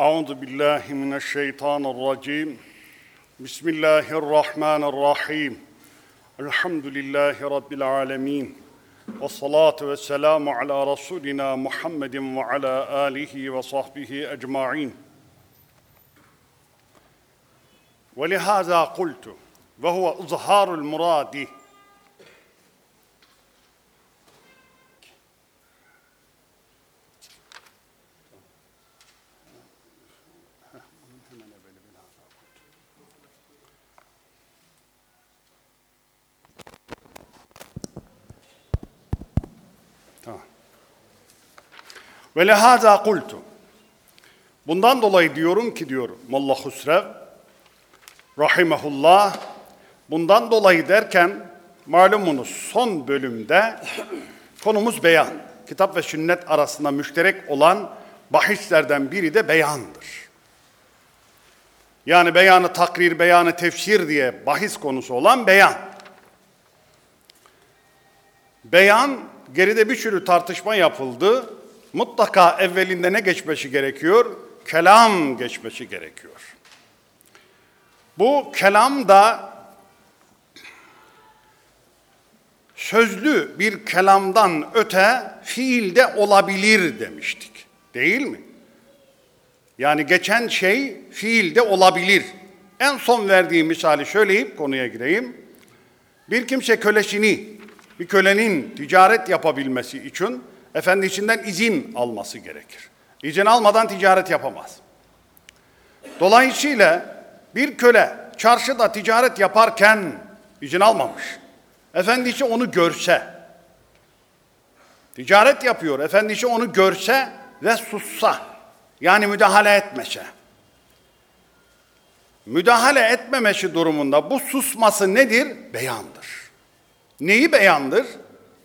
أعوذ بالله من الشيطان الرجيم. بسم الله الرحمن الرحيم. الحمد لله رب العالمين. والصلاة والسلام على رسولنا محمد وعلى آله وصحبه أجمعين. ولهذا قلت وهو إظهار المراد Ve lehaza kultu. Bundan dolayı diyorum ki diyor Molla Husrev rahimehullah bundan dolayı derken malumunuz son bölümde konumuz beyan. Kitap ve sünnet arasında müşterek olan bahislerden biri de beyandır. Yani beyanı takrir, beyanı tefsir diye bahis konusu olan beyan. Beyan geride bir sürü tartışma yapıldı. Mutlaka evvelinde ne geçmesi gerekiyor? Kelam geçmesi gerekiyor. Bu kelam da sözlü bir kelamdan öte fiilde olabilir demiştik. Değil mi? Yani geçen şey fiilde olabilir. En son verdiğim misali söyleyip konuya gireyim. Bir kimse kölesini, bir kölenin ticaret yapabilmesi için efendisinden izin alması gerekir. İzin almadan ticaret yapamaz. Dolayısıyla bir köle çarşıda ticaret yaparken izin almamış. Efendisi onu görse, ticaret yapıyor, efendisi onu görse ve sussa, yani müdahale etmese. Müdahale etmemesi durumunda bu susması nedir? Beyandır. Neyi beyandır?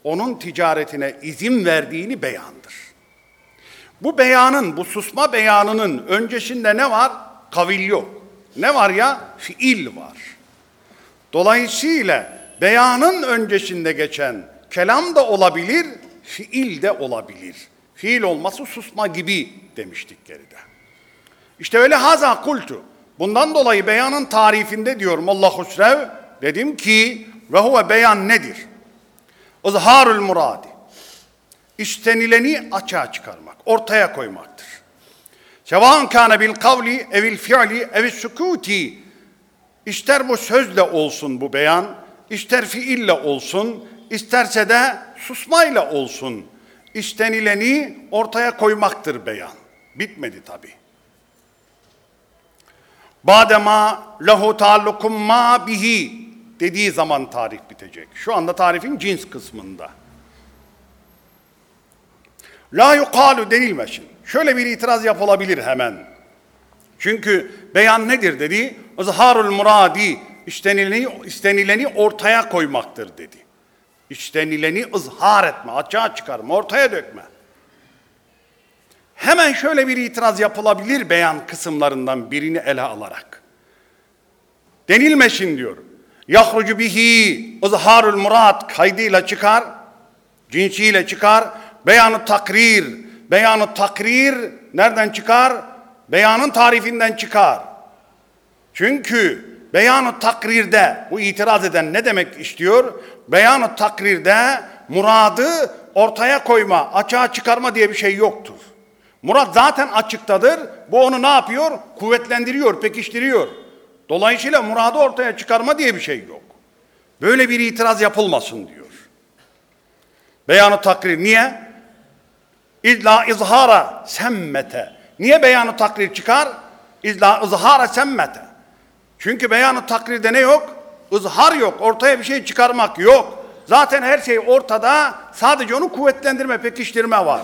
Onun ticaretine izin verdiğini beyandır. Bu beyanın, bu susma beyanının öncesinde ne var? Kavil yok. Ne var ya? Fiil var. Dolayısıyla beyanın öncesinde geçen kelam da olabilir, fiil de olabilir. Fiil olması susma gibi demiştik geride. İşte öyle haza kultu. Bundan dolayı beyanın tarifinde diyorum Allah Hüsrev dedim ki ve huve beyan nedir? İzharul muradi. İstenileni açığa çıkarmak, ortaya koymaktır. Sevan kana bil kavli evil fi'li evil sukuti. İster bu sözle olsun bu beyan, ister fiille olsun, isterse de susmayla olsun. İstenileni ortaya koymaktır beyan. Bitmedi tabi. Badema lehu taallukum ma bihi dediği zaman tarif bitecek. Şu anda tarifin cins kısmında. La yukalu denilmesin. Şöyle bir itiraz yapılabilir hemen. Çünkü beyan nedir dedi? İzharul muradi istenileni, istenileni ortaya koymaktır dedi. İstenileni ızhar etme, açığa çıkarma, ortaya dökme. Hemen şöyle bir itiraz yapılabilir beyan kısımlarından birini ele alarak. Denilmesin diyor. Yahrucu bihi izharul murad kaydıyla çıkar, cinsiyle çıkar, beyanı takrir, beyanı takrir nereden çıkar? Beyanın tarifinden çıkar. Çünkü beyanı takrirde bu itiraz eden ne demek istiyor? Beyanı takrirde muradı ortaya koyma, açığa çıkarma diye bir şey yoktur. Murat zaten açıktadır. Bu onu ne yapıyor? Kuvvetlendiriyor, pekiştiriyor. Dolayısıyla muradı ortaya çıkarma diye bir şey yok. Böyle bir itiraz yapılmasın diyor. Beyanı takrir niye? İlla izhara semmete. Niye beyanı takrir çıkar? İlla izhara semmete. Çünkü beyanı takrirde ne yok? Izhar yok. Ortaya bir şey çıkarmak yok. Zaten her şey ortada. Sadece onu kuvvetlendirme, pekiştirme var.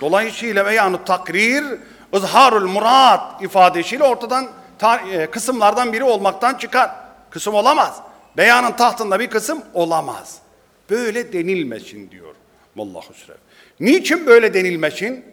Dolayısıyla beyanı takrir, izharul murat ifadesiyle ortadan e, kısımlardan biri olmaktan çıkar. Kısım olamaz. Beyanın tahtında bir kısım olamaz. Böyle denilmesin diyor Molla Hüsrev. Niçin böyle denilmesin?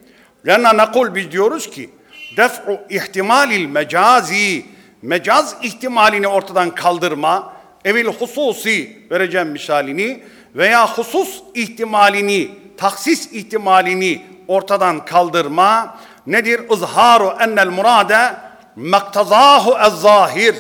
Lenna nakul biz diyoruz ki def'u ihtimalil mecazi mecaz ihtimalini ortadan kaldırma evil hususi vereceğim misalini veya husus ihtimalini taksis ihtimalini ortadan kaldırma nedir? İzharu ennel murade maktazahu ez zahir.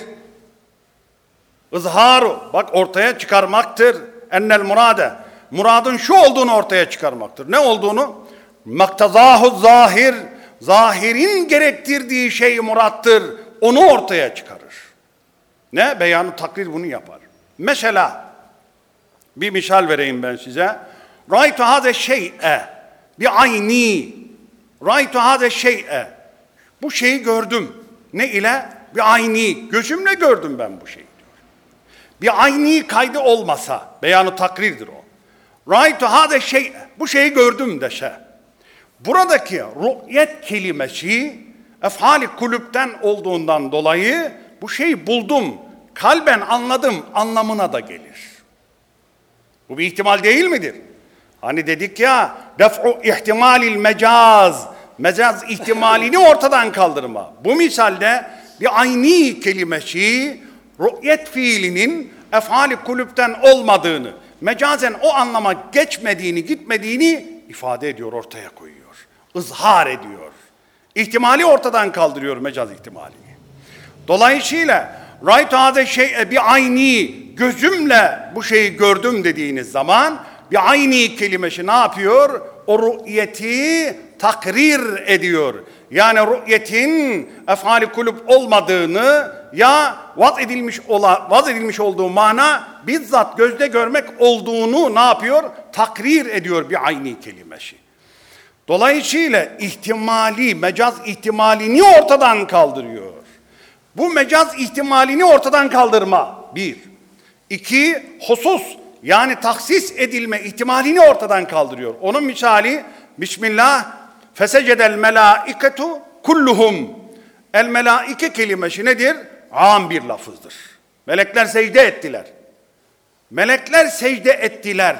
İzharu bak ortaya çıkarmaktır. Ennel murade. Muradın şu olduğunu ortaya çıkarmaktır. Ne olduğunu? Maktazahu zahir. Zahirin gerektirdiği şey murattır. Onu ortaya çıkarır. Ne? Beyanı takrir bunu yapar. Mesela bir misal vereyim ben size. Raytu hade şey'e bi ayni. Raytu hade şey'e. Bu şeyi gördüm. Ne ile? Bir ayni. Gözümle gördüm ben bu şeyi. Bir ayni kaydı olmasa beyanı takrirdir o. Raytu hade şey bu şeyi gördüm dese. Buradaki ru'yet kelimesi efhali kulüpten olduğundan dolayı bu şeyi buldum, kalben anladım anlamına da gelir. Bu bir ihtimal değil midir? Hani dedik ya def'u ihtimalil mecaz mecaz ihtimalini ortadan kaldırma. Bu misalde bir ayni kelimesi ru'yet fiilinin efali kulüpten olmadığını, mecazen o anlama geçmediğini, gitmediğini ifade ediyor, ortaya koyuyor. ızhar ediyor. İhtimali ortadan kaldırıyor mecaz ihtimalini. Dolayısıyla right hade şey bir ayni gözümle bu şeyi gördüm dediğiniz zaman bir ayni kelimesi ne yapıyor? O ru'yeti takrir ediyor. Yani ru'yetin efali kulüp olmadığını ya vaz edilmiş ola, vaz edilmiş olduğu mana bizzat gözde görmek olduğunu ne yapıyor? Takrir ediyor bir ayni kelimesi. Dolayısıyla ihtimali, mecaz ihtimalini ortadan kaldırıyor. Bu mecaz ihtimalini ortadan kaldırma. Bir. İki, husus yani taksis edilme ihtimalini ortadan kaldırıyor. Onun misali Bismillah fesecedel melaiketu kulluhum. El melaike kelimesi nedir? Am bir lafızdır. Melekler secde ettiler. Melekler secde ettiler.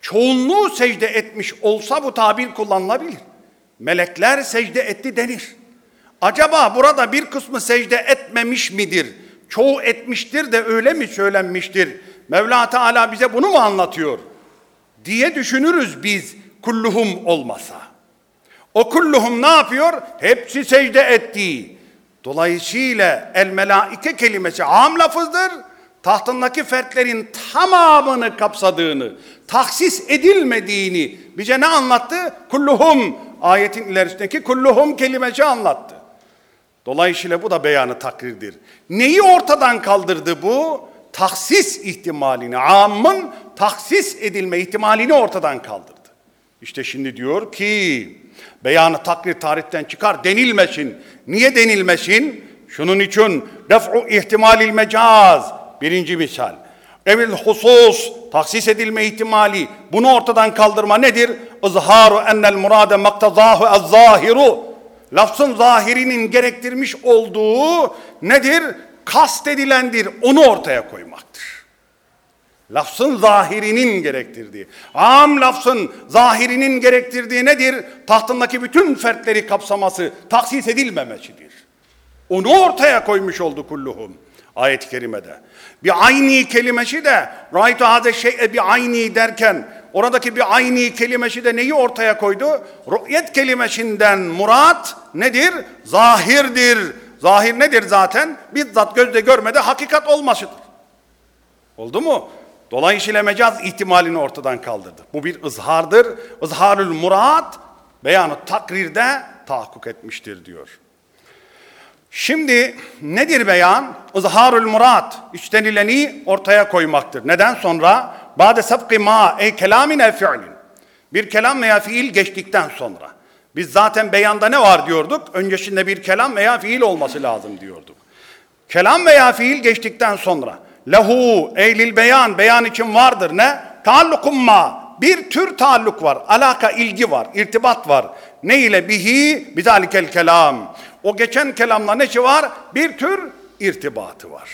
Çoğunluğu secde etmiş olsa bu tabir kullanılabilir. Melekler secde etti denir. Acaba burada bir kısmı secde etmemiş midir? Çoğu etmiştir de öyle mi söylenmiştir? Mevla Teala bize bunu mu anlatıyor? Diye düşünürüz biz kulluhum olmasa. O kulluhum ne yapıyor? Hepsi secde ettiği. Dolayısıyla el melaike kelimesi am lafızdır. Tahtındaki fertlerin tamamını kapsadığını, taksis edilmediğini bize ne anlattı? Kulluhum ayetin ilerisindeki kulluhum kelimesi anlattı. Dolayısıyla bu da beyanı takrirdir. Neyi ortadan kaldırdı bu? Taksis ihtimalini, amın taksis edilme ihtimalini ortadan kaldırdı. İşte şimdi diyor ki beyanı takrir tarihten çıkar denilmesin. Niye denilmesin? Şunun için def'u ihtimalil mecaz birinci misal. Evil husus taksis edilme ihtimali bunu ortadan kaldırma nedir? İzharu ennel murade maktazahu az zahiru lafzın zahirinin gerektirmiş olduğu nedir? Kast edilendir. Onu ortaya koymaktır. Lafzın zahirinin gerektirdiği. Am lafzın zahirinin gerektirdiği nedir? Tahtındaki bütün fertleri kapsaması, taksis edilmemesidir. Onu ortaya koymuş oldu kulluhum ayet-i kerimede. Bir ayni kelimesi de raytu hade şey'e bir ayni derken oradaki bir ayni kelimesi de neyi ortaya koydu? Ru'yet kelimesinden murat nedir? Zahirdir. Zahir nedir zaten? Bizzat gözde görmede hakikat olmasıdır. Oldu mu? Dolayısıyla mecaz ihtimalini ortadan kaldırdı. Bu bir ızhardır. Izharül murat beyanı takrirde tahakkuk etmiştir diyor. Şimdi nedir beyan? İzharul murat, içtenileni ortaya koymaktır. Neden sonra? Bade sabkı ma ey kelamin el fiilin. Bir kelam veya fiil geçtikten sonra. Biz zaten beyanda ne var diyorduk? Öncesinde bir kelam veya fiil olması lazım diyorduk. Kelam veya fiil geçtikten sonra. Lehu eylil beyan, beyan için vardır ne? Taallukum ma, bir tür taalluk var, alaka ilgi var, irtibat var. Ne ile bihi bizalikel kelam. O geçen kelamla ne var? Bir tür irtibatı var.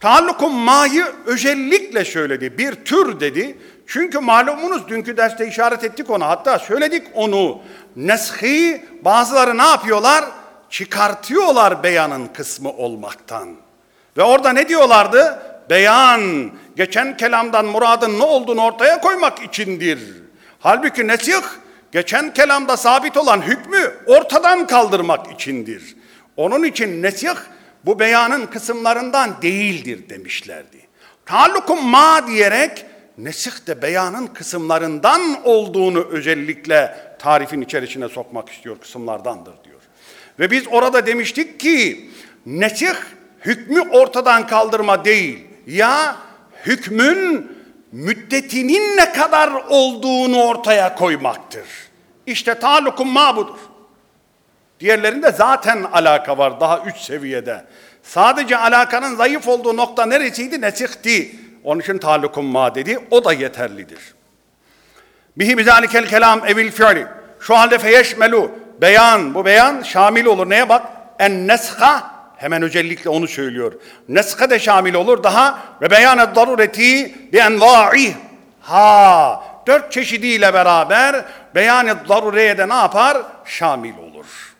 Taallukum ma'yı özellikle söyledi. Bir tür dedi. Çünkü malumunuz dünkü derste işaret ettik ona. Hatta söyledik onu. Neshi bazıları ne yapıyorlar? Çıkartıyorlar beyanın kısmı olmaktan. Ve orada ne diyorlardı? Beyan geçen kelamdan muradın ne olduğunu ortaya koymak içindir. Halbuki nesih geçen kelamda sabit olan hükmü ortadan kaldırmak içindir. Onun için nesih bu beyanın kısımlarından değildir demişlerdi. Tallukum ma diyerek nesih de beyanın kısımlarından olduğunu özellikle tarifin içerisine sokmak istiyor, kısımlardandır diyor. Ve biz orada demiştik ki nesih hükmü ortadan kaldırma değil. Ya hükmün müddetinin ne kadar olduğunu ortaya koymaktır. İşte talukum ma budur. Diğerlerinde zaten alaka var daha üç seviyede. Sadece alakanın zayıf olduğu nokta neresiydi? Nesihti. Onun için talukum ma dedi. O da yeterlidir. Bihi bizalikel kelam evil fi'li. Şu halde feyeşmelu. Beyan. Bu beyan şamil olur. Neye bak? En nesha. Hemen özellikle onu söylüyor. Neska de şamil olur. Daha ve beyan darureti bi enva'i. Ha. Dört çeşidiyle beraber beyan-ı darureye de ne yapar? Şamil olur.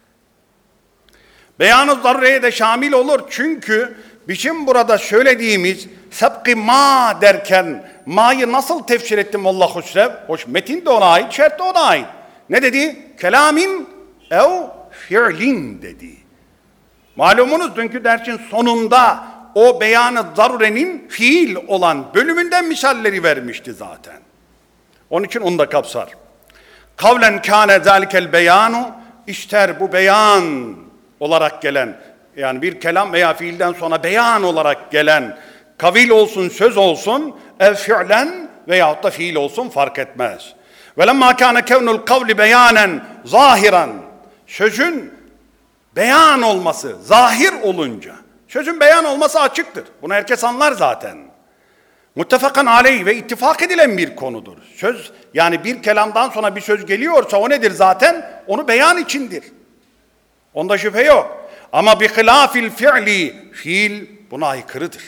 Beyan-ı darureye de şamil olur. Çünkü bizim burada söylediğimiz sebki ma derken ma'yı nasıl tefsir ettim Allah Hüsrev? Hoş metin de ona ait, şert de ona ait. Ne dedi? Kelamin ev fi'lin dedi. Malumunuz dünkü dersin sonunda o beyanı zarurenin fiil olan bölümünden misalleri vermişti zaten. Onun için onu da kapsar. Kavlen kâne zâlikel beyanu ister bu beyan olarak gelen yani bir kelam veya fiilden sonra beyan olarak gelen kavil olsun söz olsun ev fi'len veyahut da fiil olsun fark etmez. Ve lemma kâne kevnul kavli beyanen zahiran sözün beyan olması zahir olunca sözün beyan olması açıktır. Bunu herkes anlar zaten. Muttefakan aleyh ve ittifak edilen bir konudur. Söz yani bir kelamdan sonra bir söz geliyorsa o nedir zaten? Onu beyan içindir. Onda şüphe yok. Ama bir hilafil fi'li fiil buna aykırıdır.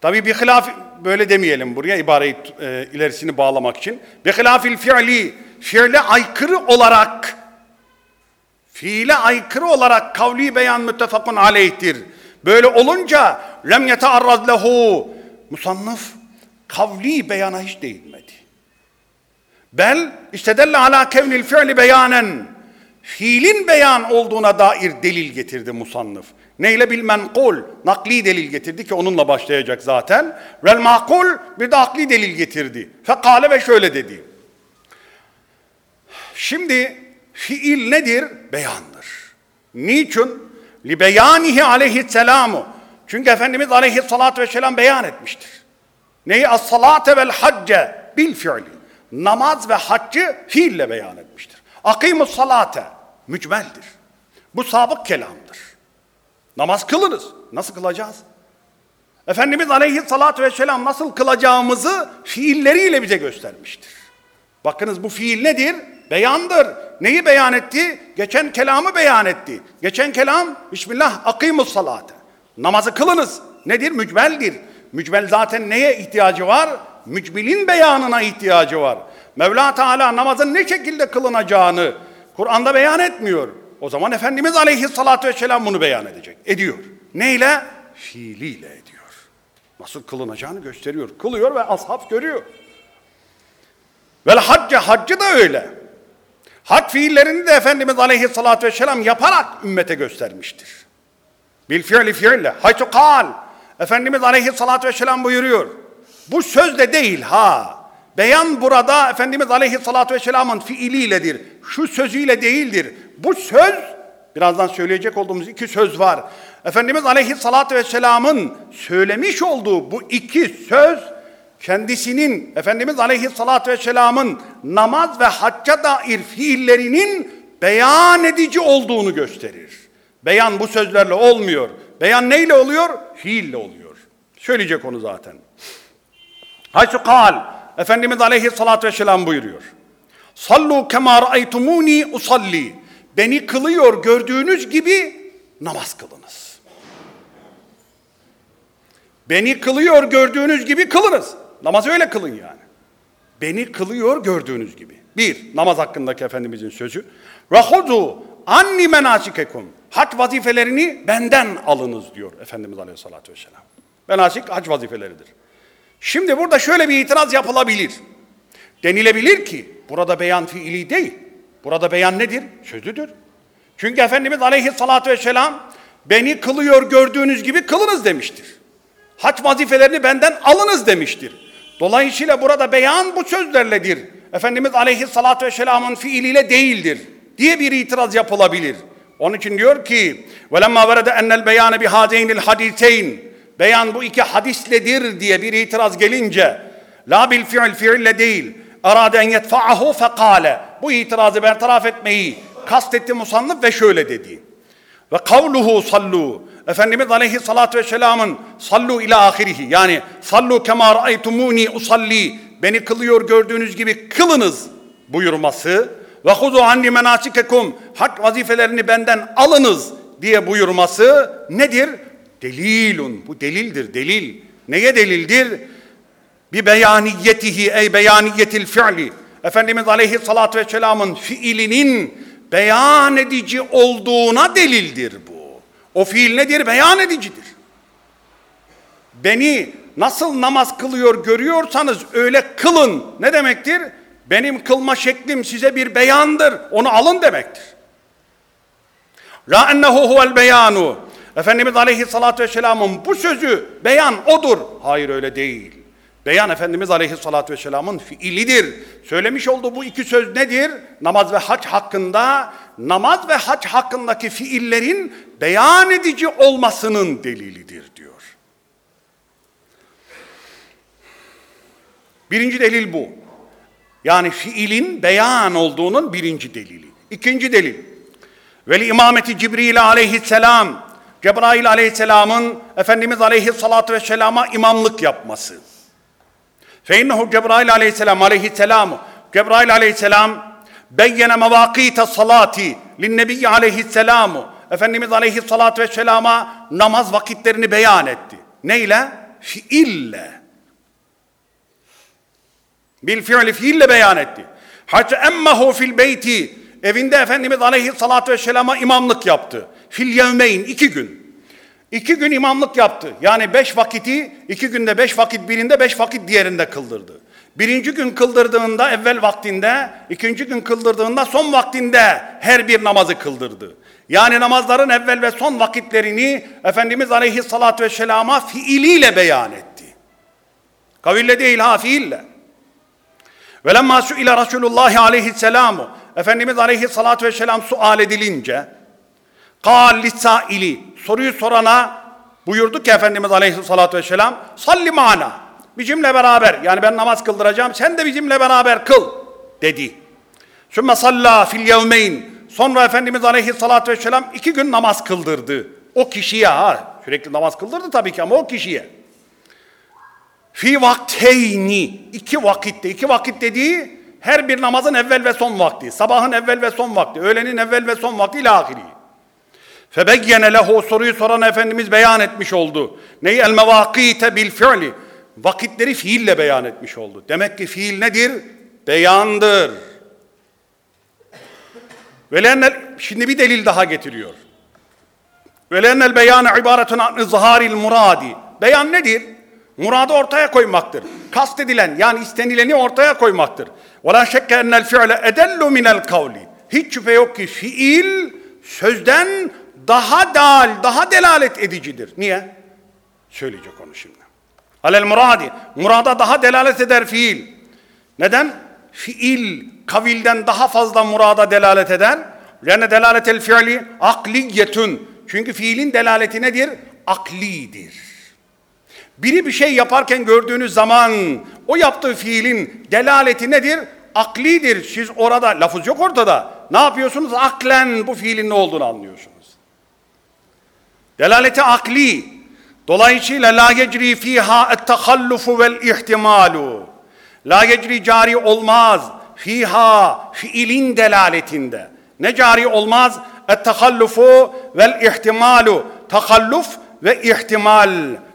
Tabi bir hilaf böyle demeyelim buraya ibareyi e, ilerisini bağlamak için. Bir hilafil fi'li fiile aykırı olarak fiile aykırı olarak kavli beyan müttefakun aleyhtir. Böyle olunca lem yetearraz lehu musannıf kavli beyana hiç değinmedi. Bel istedelle ala kevnil fi'li beyanen fiilin beyan olduğuna dair delil getirdi musannıf. Neyle bilmen kul nakli delil getirdi ki onunla başlayacak zaten. Vel makul bir de akli delil getirdi. Fekale ve şöyle dedi. Şimdi fiil nedir? Beyandır. Niçin? Li beyanihi aleyhisselamu. Çünkü Efendimiz aleyhissalatü vesselam beyan etmiştir. Neyi? As-salate vel hacce bil fiili. Namaz ve haccı fiille beyan etmiştir. Akimus salate mücmeldir. Bu sabık kelamdır. Namaz kılınız. Nasıl kılacağız? Efendimiz aleyhissalatü vesselam nasıl kılacağımızı fiilleriyle bize göstermiştir. Bakınız bu fiil nedir? Beyandır. Neyi beyan etti? Geçen kelamı beyan etti. Geçen kelam Bismillah akimus salate. Namazı kılınız. Nedir? Mücmeldir. Mücmel zaten neye ihtiyacı var? Mücbilin beyanına ihtiyacı var. Mevla Teala namazın ne şekilde kılınacağını Kur'an'da beyan etmiyor. O zaman Efendimiz Aleyhisselatü Vesselam bunu beyan edecek. Ediyor. Neyle? Fiiliyle ediyor. Nasıl kılınacağını gösteriyor. Kılıyor ve ashab görüyor. Vel hacca haccı da öyle. Hac fiillerini de Efendimiz Aleyhisselatü Vesselam yaparak ümmete göstermiştir. Bil fiili fiille. Haytu kal. Efendimiz Aleyhisselatü Vesselam buyuruyor. Bu söz de değil ha. Beyan burada Efendimiz Aleyhisselatü Vesselam'ın fiiliyledir. Şu sözüyle değildir. Bu söz, birazdan söyleyecek olduğumuz iki söz var. Efendimiz Aleyhisselatü Vesselam'ın söylemiş olduğu bu iki söz, kendisinin, Efendimiz Aleyhisselatü Vesselam'ın namaz ve hacca dair fiillerinin beyan edici olduğunu gösterir. Beyan bu sözlerle olmuyor. Beyan neyle oluyor? Fiille oluyor. Söyleyecek onu zaten. Haysu kal. Efendimiz Aleyhisselatü Vesselam buyuruyor. Sallu kema ra'aytumuni usalli. Beni kılıyor gördüğünüz gibi namaz kılınız. Beni kılıyor gördüğünüz gibi kılınız. Namaz öyle kılın yani. Beni kılıyor gördüğünüz gibi. Bir, namaz hakkındaki Efendimizin sözü. Rahudu anni menasikekum. Hac vazifelerini benden alınız diyor Efendimiz Aleyhisselatü Vesselam. Menasik hac vazifeleridir. Şimdi burada şöyle bir itiraz yapılabilir. Denilebilir ki burada beyan fiili değil. Burada beyan nedir? Sözüdür. Çünkü Efendimiz aleyhissalatü vesselam beni kılıyor gördüğünüz gibi kılınız demiştir. Hac vazifelerini benden alınız demiştir. Dolayısıyla burada beyan bu sözlerledir. Efendimiz aleyhissalatü vesselamın fiiliyle değildir diye bir itiraz yapılabilir. Onun için diyor ki وَلَمَّا وَرَدَ اَنَّ الْبَيَانَ بِهَذَيْنِ الْحَدِيثَيْنِ Beyan bu iki hadisledir diye bir itiraz gelince la bil fiil fiille değil arade en yetfa'ahu fekale bu itirazı bertaraf etmeyi kastetti musannıf ve şöyle dedi. Ve kavluhu sallu Efendimiz Aleyhisselatü Vesselam'ın sallu ila ahirihi yani sallu kema ra'aytumuni usalli beni kılıyor gördüğünüz gibi kılınız buyurması ve huzu anni menasikekum hak vazifelerini benden alınız diye buyurması nedir? Delilun. Bu delildir, delil. Neye delildir? Bir beyaniyetihi ey beyaniyetil fi'li. Efendimiz Aleyhisselatü Vesselam'ın fiilinin beyan edici olduğuna delildir bu. O fiil nedir? Beyan edicidir. Beni nasıl namaz kılıyor görüyorsanız öyle kılın. Ne demektir? Benim kılma şeklim size bir beyandır. Onu alın demektir. La ennehu huvel beyanu. Efendimiz Aleyhisselatü Vesselam'ın bu sözü beyan odur. Hayır öyle değil. Beyan Efendimiz Aleyhisselatü Vesselam'ın fiilidir. Söylemiş olduğu bu iki söz nedir? Namaz ve hac hakkında, namaz ve hac hakkındaki fiillerin beyan edici olmasının delilidir diyor. Birinci delil bu. Yani fiilin beyan olduğunun birinci delili. İkinci delil. Veli imameti Cibril aleyhisselam, Cebrail aleyhisselamın Efendimiz aleyhissalatu vesselama imamlık yapması. Fe innehu Cebrail aleyhisselam aleyhisselamu, Cebrail aleyhisselam beyyene mevakite salati linnebiyyi aleyhisselamu. Efendimiz aleyhissalatu vesselama namaz vakitlerini beyan etti. Neyle? Fiille. Bil fiili fiille beyan etti. Hatta emmehu fil beyti evinde Efendimiz Aleyhisselatü Vesselam'a imamlık yaptı. Fil yevmeyn iki gün. İki gün imamlık yaptı. Yani beş vakiti iki günde beş vakit birinde beş vakit diğerinde kıldırdı. Birinci gün kıldırdığında evvel vaktinde, ikinci gün kıldırdığında son vaktinde her bir namazı kıldırdı. Yani namazların evvel ve son vakitlerini Efendimiz Aleyhisselatü Vesselam'a fiiliyle beyan etti. Kaville değil ha fiille. Ve lemma su'ile Resulullah aleyhisselamu Efendimiz aleyhissalatü vesselam sual edilince kal lisaili soruyu sorana buyurdu ki Efendimiz aleyhissalatü vesselam salli mana bizimle beraber yani ben namaz kıldıracağım sen de bizimle beraber kıl dedi. Sümme salla fil yevmeyn sonra Efendimiz aleyhissalatü vesselam iki gün namaz kıldırdı. O kişiye ha sürekli namaz kıldırdı tabii ki ama o kişiye. Fi vakteyni iki vakitte iki vakit dediği her bir namazın evvel ve son vakti. Sabahın evvel ve son vakti. Öğlenin evvel ve son vakti ile ahiri. Febeyyene lehu soruyu soran Efendimiz beyan etmiş oldu. Neyi? El mevakite bil fi'li vakitleri fiille beyan etmiş oldu. Demek ki fiil nedir? Beyandır. Velennel, şimdi bir delil daha getiriyor. Velennel beyanı ibaretun an zahari muradi. Beyan nedir? Muradı ortaya koymaktır. Kastedilen yani istenileni ortaya koymaktır. Ve la şekke ennel fi'le edellu minel kavli. Hiç şüphe yok ki fiil sözden daha dal, daha delalet edicidir. Niye? Söyleyecek onu şimdi. Alel muradi. Murada daha delalet eder fiil. Neden? Fiil kavilden daha fazla murada delalet eder. Yani delaletel fiili akliyetun. Çünkü fiilin delaleti nedir? Aklidir. Biri bir şey yaparken gördüğünüz zaman o yaptığı fiilin delaleti nedir? Aklidir. Siz orada, lafız yok ortada. Ne yapıyorsunuz? Aklen bu fiilin ne olduğunu anlıyorsunuz. Delaleti akli. Dolayısıyla la yecri fiha et-tahallufu vel ihtimalu. La yecri cari olmaz. Fiha fiilin delaletinde. Ne cari olmaz? Et-tahallufu vel ihtimalu. Takalluf ve ihtimal.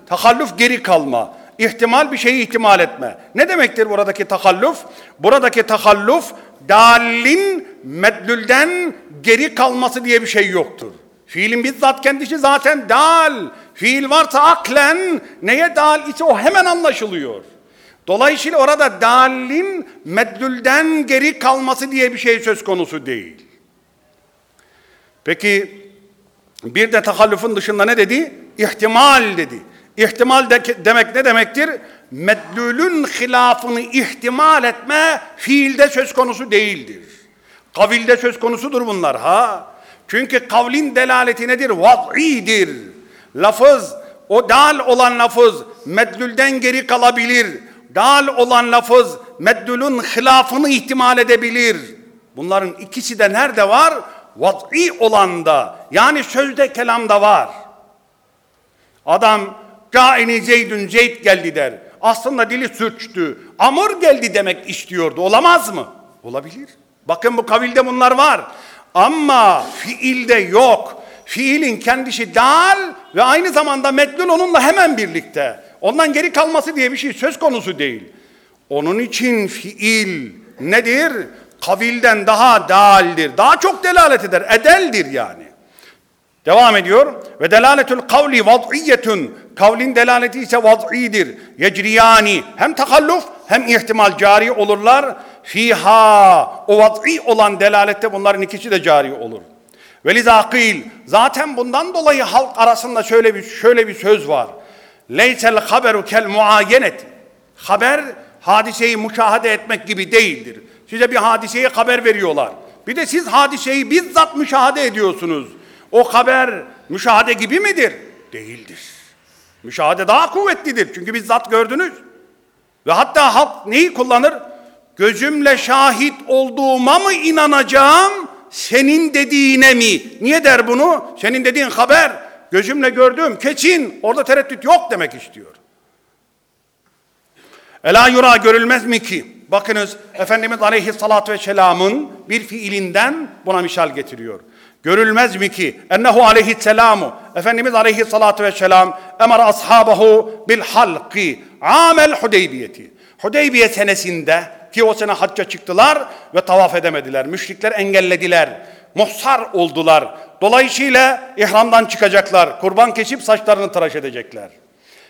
Takalluf geri kalma. İhtimal bir şeyi ihtimal etme. Ne demektir buradaki takalluf? Buradaki takalluf dalin medlülden geri kalması diye bir şey yoktur. Fiilin bizzat kendisi zaten dal. Fiil varsa aklen neye dal ise o hemen anlaşılıyor. Dolayısıyla orada dalin meddülden geri kalması diye bir şey söz konusu değil. Peki bir de takallufun dışında ne dedi? İhtimal dedi. İhtimal de, demek ne demektir? Meddülün hilafını ihtimal etme fiilde söz konusu değildir. Kavilde söz konusudur bunlar ha. Çünkü kavlin delaleti nedir? Vaz'idir. Lafız, o dal olan lafız meddülden geri kalabilir. Dal olan lafız meddülün hilafını ihtimal edebilir. Bunların ikisi de nerede var? Vaz'i olanda yani sözde kelamda var. Adam Câini Zeydün Zeyd geldi der. Aslında dili sürçtü. Amr geldi demek istiyordu. Olamaz mı? Olabilir. Bakın bu kavilde bunlar var. Ama fiilde yok. Fiilin kendisi dal ve aynı zamanda meddün onunla hemen birlikte. Ondan geri kalması diye bir şey söz konusu değil. Onun için fiil nedir? Kavilden daha daldir. Daha çok delalet eder. Edeldir yani. Devam ediyor. Ve delaletül kavli vaz'iyyetun. Kavlin delaleti ise vaz'idir. Yecriyani. Hem takalluf hem ihtimal cari olurlar. Fiha. O vaz'i olan delalette bunların ikisi de cari olur. Ve lizakil. Zaten bundan dolayı halk arasında şöyle bir şöyle bir söz var. Leysel haberu kel muayenet. Haber hadiseyi müşahede etmek gibi değildir. Size bir hadiseyi haber veriyorlar. Bir de siz hadiseyi bizzat müşahede ediyorsunuz. O haber müşahede gibi midir? Değildir. Müşahede daha kuvvetlidir. Çünkü bizzat gördünüz. Ve hatta halk neyi kullanır? Gözümle şahit olduğuma mı inanacağım, senin dediğine mi? Niye der bunu? Senin dediğin haber, gözümle gördüm, kesin, orada tereddüt yok demek istiyor. Ela yura görülmez mi ki? Bakınız Efendimiz Aleyhisselatü Vesselam'ın bir fiilinden buna misal getiriyor. Görülmez mi ki ennehu aleyhisselamu Efendimiz aleyhissalatu vesselam emar ashabahu bil halki amel hudeybiyeti. Hudeybiye senesinde ki o sene hacca çıktılar ve tavaf edemediler. Müşrikler engellediler. Muhsar oldular. Dolayısıyla ihramdan çıkacaklar. Kurban kesip saçlarını tıraş edecekler.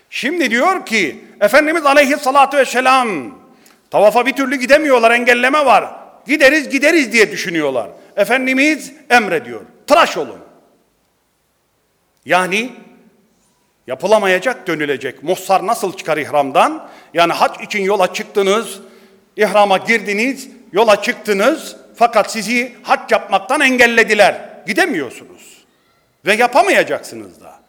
Şimdi diyor ki Efendimiz aleyhissalatu vesselam tavafa bir türlü gidemiyorlar engelleme var. Gideriz gideriz diye düşünüyorlar. Efendimiz emrediyor. Tıraş olun. Yani yapılamayacak dönülecek. Muhsar nasıl çıkar ihramdan? Yani hac için yola çıktınız, ihrama girdiniz, yola çıktınız fakat sizi hac yapmaktan engellediler. Gidemiyorsunuz. Ve yapamayacaksınız da.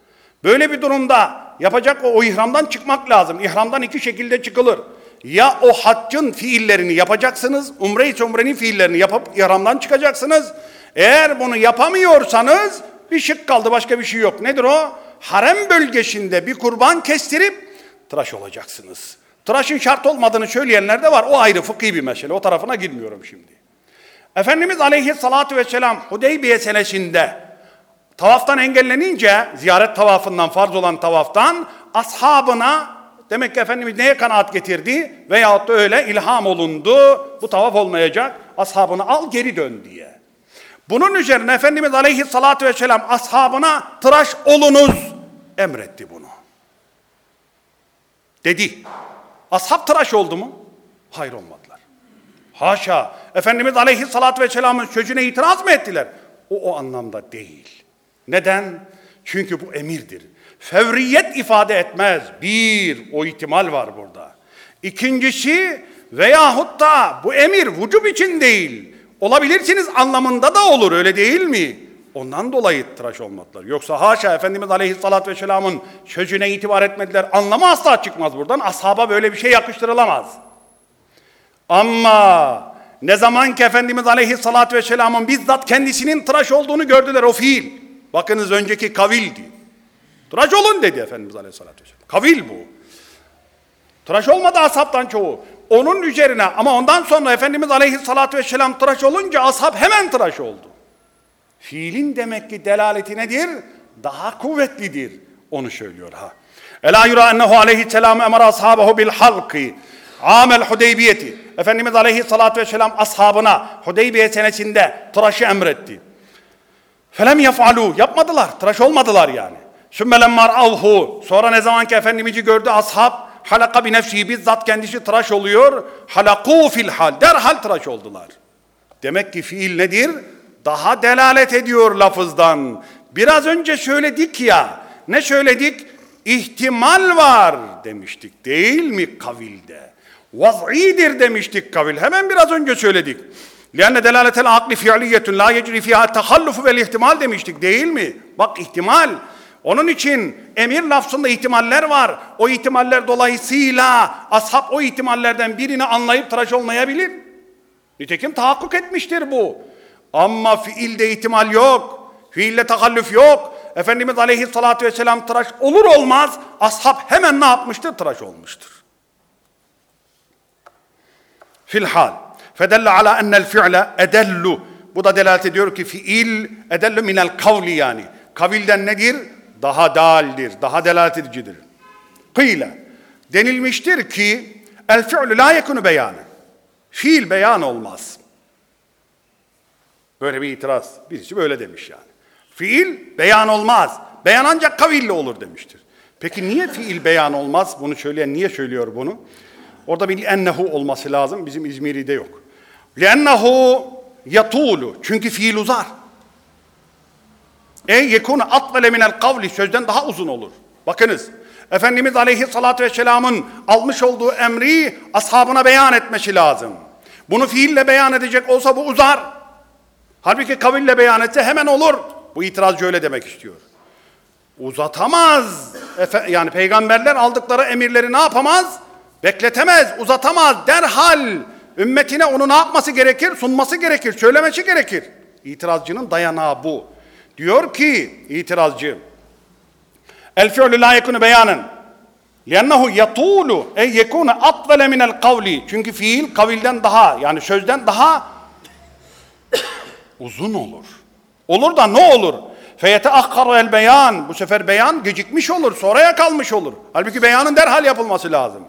Böyle bir durumda yapacak o, o ihramdan çıkmak lazım. İhramdan iki şekilde çıkılır. Ya o haccın fiillerini yapacaksınız, umre ise umrenin fiillerini yapıp ihramdan çıkacaksınız. Eğer bunu yapamıyorsanız bir şık kaldı başka bir şey yok. Nedir o? Harem bölgesinde bir kurban kestirip tıraş olacaksınız. Tıraşın şart olmadığını söyleyenler de var. O ayrı fıkhi bir mesele. O tarafına girmiyorum şimdi. Efendimiz aleyhissalatu vesselam Hudeybiye senesinde tavaftan engellenince, ziyaret tavafından, farz olan tavaftan ashabına Demek ki Efendimiz neye kanaat getirdi? Veyahut da öyle ilham olundu. Bu tavaf olmayacak. Ashabını al geri dön diye. Bunun üzerine Efendimiz Aleyhisselatü Vesselam ashabına tıraş olunuz emretti bunu. Dedi. Ashab tıraş oldu mu? Hayır olmadılar. Haşa. Efendimiz Aleyhisselatü Vesselam'ın sözüne itiraz mı ettiler? O o anlamda değil. Neden? Çünkü bu emirdir. Fevriyet ifade etmez. Bir, o ihtimal var burada. İkincisi veyahut da bu emir vücub için değil. Olabilirsiniz anlamında da olur öyle değil mi? Ondan dolayı tıraş olmadılar. Yoksa haşa Efendimiz Aleyhisselatü Vesselam'ın sözüne itibar etmediler. Anlamı asla çıkmaz buradan. Ashaba böyle bir şey yakıştırılamaz. Ama ne zaman ki Efendimiz Aleyhisselatü Vesselam'ın bizzat kendisinin tıraş olduğunu gördüler o fiil. Bakınız önceki kavildi. Tıraş olun dedi Efendimiz Aleyhisselatü Vesselam. Kavil bu. Tıraş olmadı ashabtan çoğu. Onun üzerine ama ondan sonra Efendimiz Aleyhisselatü Vesselam tıraş olunca ashab hemen tıraş oldu. Fiilin demek ki delaleti nedir? Daha kuvvetlidir. Onu söylüyor ha. Ela yura ennehu aleyhisselam emara ashabahu bil halki. Amel Hudeybiyeti. Efendimiz Aleyhisselatü Vesselam ashabına Hudeybiye senesinde tıraşı emretti. Felem yef'alu. Yapmadılar. Tıraş olmadılar yani. Sümmelen mar'avhu. Sonra ne zaman ki Efendimiz'i gördü ashab halaka bi nefsihi bizzat kendisi tıraş oluyor. Halaku fil hal. Derhal tıraş oldular. Demek ki fiil nedir? Daha delalet ediyor lafızdan. Biraz önce söyledik ya. Ne söyledik? İhtimal var demiştik. Değil mi kavilde? Vaz'idir demiştik kavil. Hemen biraz önce söyledik. لأن دلالة العقل فعلية لا يجري فيها التخلف والاحتمال demiştik değil mi? Bak ihtimal. Onun için emir lafzında ihtimaller var. O ihtimaller dolayısıyla ashab o ihtimallerden birini anlayıp tıraş olmayabilir. Nitekim tahakkuk etmiştir bu. Ama fiilde ihtimal yok. Fiille takallüf yok. Efendimiz Aleyhisselatü Vesselam tıraş olur olmaz ashab hemen ne yapmıştır? Tıraş olmuştur. Filhal. Fedelle ala ennel fi'le edellu. Bu da delalet ediyor ki fiil edellu minel kavli yani. Kavilden nedir? Daha daldir, daha delalet edicidir. Kıyle. Denilmiştir ki el fi'lü la yekunu beyanı. Fiil beyan olmaz. Böyle bir itiraz. Birisi böyle demiş yani. Fiil beyan olmaz. Beyan ancak kaville olur demiştir. Peki niye fiil beyan olmaz? Bunu söyleyen niye söylüyor bunu? Orada bir ennehu olması lazım. Bizim İzmiri'de yok. Lennehu yatulu. Çünkü fiil uzar. E yekunu atvele minel kavli. Sözden daha uzun olur. Bakınız. Efendimiz Aleyhisselatü Vesselam'ın almış olduğu emri ashabına beyan etmesi lazım. Bunu fiille beyan edecek olsa bu uzar. Halbuki kaville beyan etse hemen olur. Bu itirazcı öyle demek istiyor. Uzatamaz. Efe, yani peygamberler aldıkları emirleri ne yapamaz? Bekletemez, uzatamaz. Derhal ümmetine onu ne yapması gerekir? Sunması gerekir, söylemesi gerekir. İtirazcının dayanağı bu. Diyor ki itirazcı El fi'lü la yekunu beyanen Lennehu yatulu ey yekune atvele minel kavli. Çünkü fiil kavilden daha yani sözden daha uzun olur. Olur da ne olur? Feyete akkara el beyan. Bu sefer beyan gecikmiş olur, sonraya kalmış olur. Halbuki beyanın derhal yapılması lazım.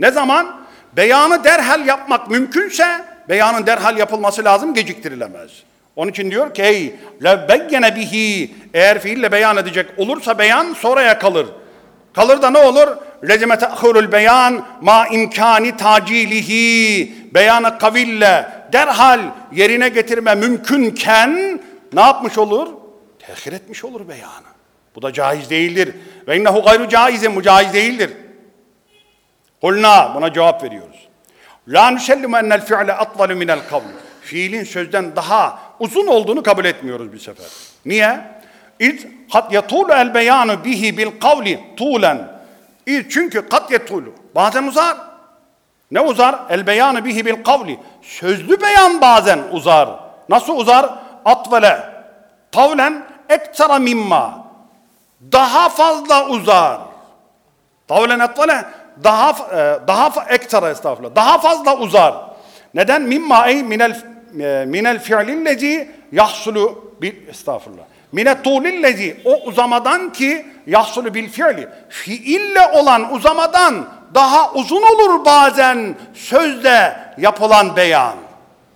Ne zaman? Beyanı derhal yapmak mümkünse beyanın derhal yapılması lazım, geciktirilemez. Onun için diyor ki ey lebeyyene bihi eğer fiille beyan edecek olursa beyan sonraya kalır. Kalır da ne olur? Lezime te'khurul beyan ma imkani tacilihi beyanı kaville derhal yerine getirme mümkünken ne yapmış olur? Tehir etmiş olur beyanı. Bu da caiz değildir. Ve innehu gayru caizin bu caiz değildir. Kulna buna cevap veriyoruz. La nüsellimu ennel fi'le atvalu minel kavli. Fiilin sözden daha uzun olduğunu kabul etmiyoruz bir sefer. Niye? İz kat yatulu el beyanu bihi bil kavli tulen. İz çünkü kat yatulu. Bazen uzar. Ne uzar? El beyanı bihi bil kavli. Sözlü beyan bazen uzar. Nasıl uzar? Atvele. Tavlen ekstra mimma. Daha fazla uzar. Tavlen atvele daha e, daha ekstra estağfurullah. Daha fazla uzar. Neden? Mimma ey minel e, minel fi'lillezi yahsulu bil estağfurullah. Mine tulillezi o uzamadan ki yahsulu bil fi'li. Fiille olan uzamadan daha uzun olur bazen sözde yapılan beyan.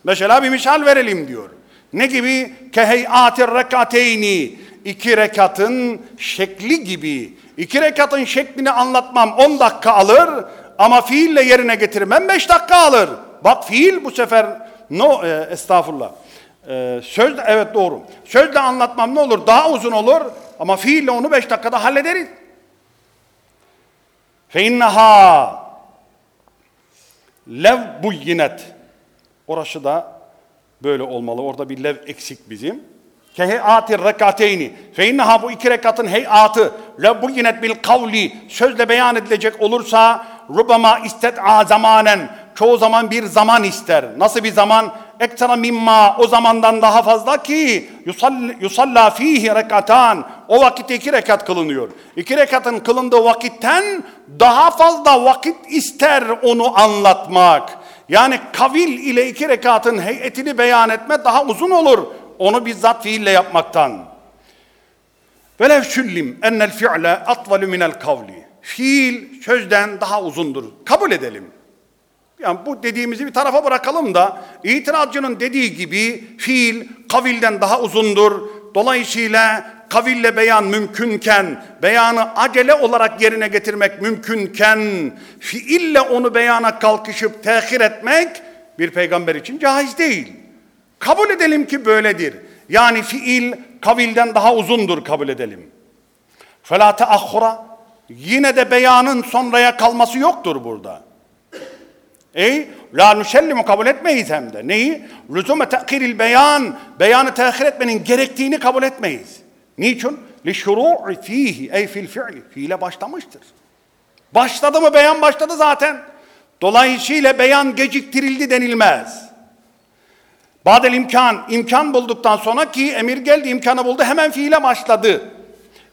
Mesela bir misal verelim diyor. Ne gibi? Keheyatir rekateyni. iki rekatın şekli gibi. İki rekatın şeklini anlatmam 10 dakika alır ama fiille yerine getirmem 5 dakika alır. Bak fiil bu sefer no e, estağfurullah. E, sözle evet doğru. Sözle anlatmam ne olur? Daha uzun olur ama fiille onu 5 dakikada hallederiz. İnneha lev buyyinet. Orası da böyle olmalı. Orada bir lev eksik bizim. Keheatir rekateyni. Fe inneha bu iki rekatın heyatı lev buyyinet bil kavli sözle beyan edilecek olursa rubama isted'a zamanen çoğu zaman bir zaman ister. Nasıl bir zaman? Ekstra mimma o zamandan daha fazla ki yusalla fihi rekatan o vakitte iki rekat kılınıyor. İki rekatın kılındığı vakitten daha fazla vakit ister onu anlatmak. Yani kavil ile iki rekatın heyetini beyan etme daha uzun olur. Onu bizzat fiille yapmaktan. Velev şüllim ennel fi'le atvalu minel kavli. Fiil sözden daha uzundur. Kabul edelim. Yani bu dediğimizi bir tarafa bırakalım da itirazcının dediği gibi fiil kavilden daha uzundur. Dolayısıyla kaville beyan mümkünken, beyanı acele olarak yerine getirmek mümkünken, fiille onu beyana kalkışıp tehir etmek bir peygamber için caiz değil. Kabul edelim ki böyledir. Yani fiil kavilden daha uzundur kabul edelim. Fela teahhura yine de beyanın sonraya kalması yoktur burada. Ey la nüsellimu kabul etmeyiz hem de. Neyi? Lüzume te'khiril beyan. Beyanı tehir etmenin gerektiğini kabul etmeyiz. Niçin? Li şuru'i fihi ey fil fi'li. Fiile başlamıştır. Başladı mı beyan başladı zaten. Dolayısıyla beyan geciktirildi denilmez. Badel imkan, imkan bulduktan sonra ki emir geldi, imkanı buldu, hemen fiile başladı.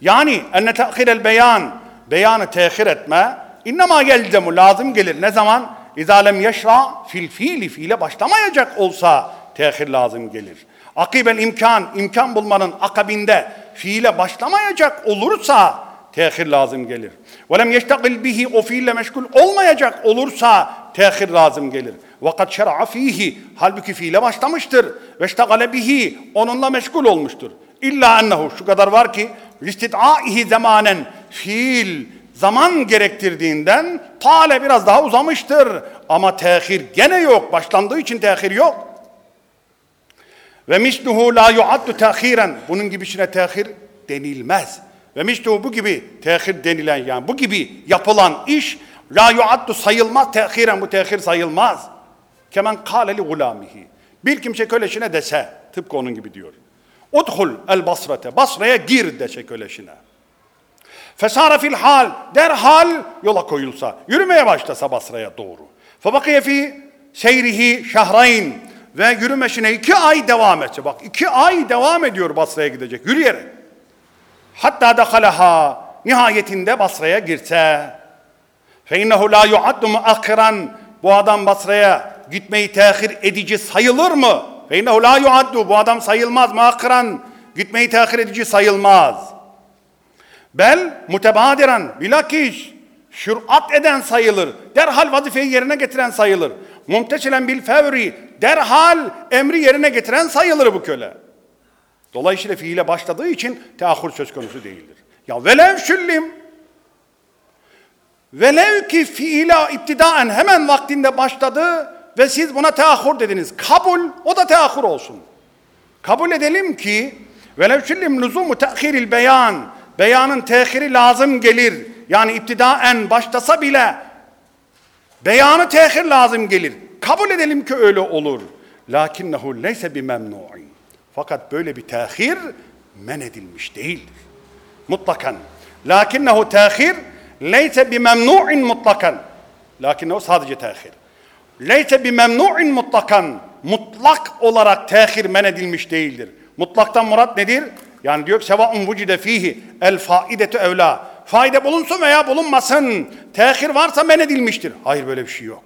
Yani enne te'khirel beyan, beyanı tehir etme, innema mu lazım gelir. Ne zaman? İzâ lem yeşra fil fiili, fiile başlamayacak olsa tehir lazım gelir. Akibel imkan, imkan bulmanın akabinde fiile başlamayacak olursa tehir lazım gelir. Lem yeştakil bihi o fiille meşgul olmayacak olursa tehir lazım gelir. Vakat şer'a fihi halbuki fiile başlamıştır. Ve iştagale bihi onunla meşgul olmuştur. İlla ennehu şu kadar var ki listid'aihi zamanen fiil zaman gerektirdiğinden tale biraz daha uzamıştır. Ama tehir gene yok. Başlandığı için tehir yok. Ve misluhu la yuaddu tehiren. Bunun gibisine tehir denilmez. Ve misluhu bu gibi tehir denilen yani bu gibi yapılan iş la yuaddu sayılmaz tehiren bu tehir sayılmaz. Kemen kâleli gulâmihi. Bir kimse köleşine dese tıpkı onun gibi diyor. Udhul el basrete. Basra'ya gir dese köleşine. Fesara fil hal. Derhal yola koyulsa. Yürümeye başlasa Basra'ya doğru. Febakiye fi seyrihi şahrayn. Ve yürümesine iki ay devam etse. Bak iki ay devam ediyor Basra'ya gidecek. Yürüyerek. Hatta da halaha. Nihayetinde Basra'ya girse. Fe innehu la yuaddu muakkiran. Bu adam Basra'ya gitmeyi tehir edici sayılır mı? Fe innehu la yuaddu. Bu adam sayılmaz muakkiran. Gitmeyi tehir edici sayılmaz. Bel mutebadiren bilakis şurat eden sayılır. Derhal vazifeyi yerine getiren sayılır. Mumteçilen bil fevri derhal emri yerine getiren sayılır bu köle. Dolayısıyla fiile başladığı için teahhür söz konusu değildir. Ya velev şüllim velev ki fiile iptidaen hemen vaktinde başladı ve siz buna teahhür dediniz. Kabul o da teahhür olsun. Kabul edelim ki velev şüllim lüzumu te'khiril beyan beyanın tehiri lazım gelir. Yani iptidaen başlasa bile beyanı tehir lazım gelir. Kabul edelim ki öyle olur. Lakinnehu leyse bi memnu'in. Fakat böyle bir tehir men edilmiş değildir. Mutlakan. Lakinnehu tehir leyse bi memnu'in mutlakan. Lakinnehu sadece tehir. Leyse bi memnu'in mutlakan. Mutlak olarak tehir men edilmiş değildir. Mutlaktan murat nedir? Yani diyor sevaun vucide fihi el faidetu evla. Faide bulunsun veya bulunmasın. Tehir varsa men edilmiştir. Hayır böyle bir şey yok.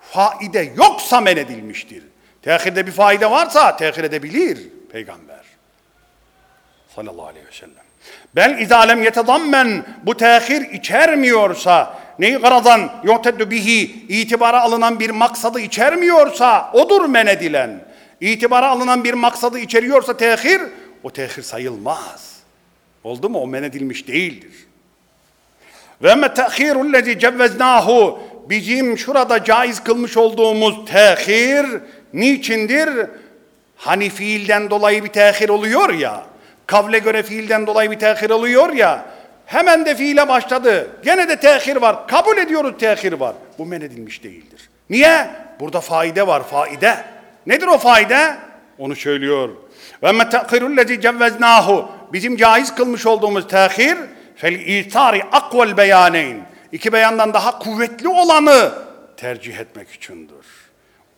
Faide yoksa men edilmiştir. Tehirde bir faide varsa tehir edebilir peygamber. Sallallahu aleyhi ve sellem. Bel izalem yetedammen bu tehir içermiyorsa neyi garadan yuhteddu bihi itibara alınan bir maksadı içermiyorsa odur men edilen. İtibara alınan bir maksadı içeriyorsa tehir o tehir sayılmaz. Oldu mu? O men edilmiş değildir. Ve me tehirul lezi cevveznahu bizim şurada caiz kılmış olduğumuz tehir niçindir? Hani fiilden dolayı bir tehir oluyor ya, kavle göre fiilden dolayı bir tehir oluyor ya, hemen de fiile başladı. Gene de tehir var. Kabul ediyoruz tehir var. Bu men edilmiş değildir. Niye? Burada faide var, faide. Nedir o faide? Onu söylüyor. Ve me te'khirul lezi cevveznahu. Bizim caiz kılmış olduğumuz tehir fel itari akvel beyaneyn. İki beyandan daha kuvvetli olanı tercih etmek içindir.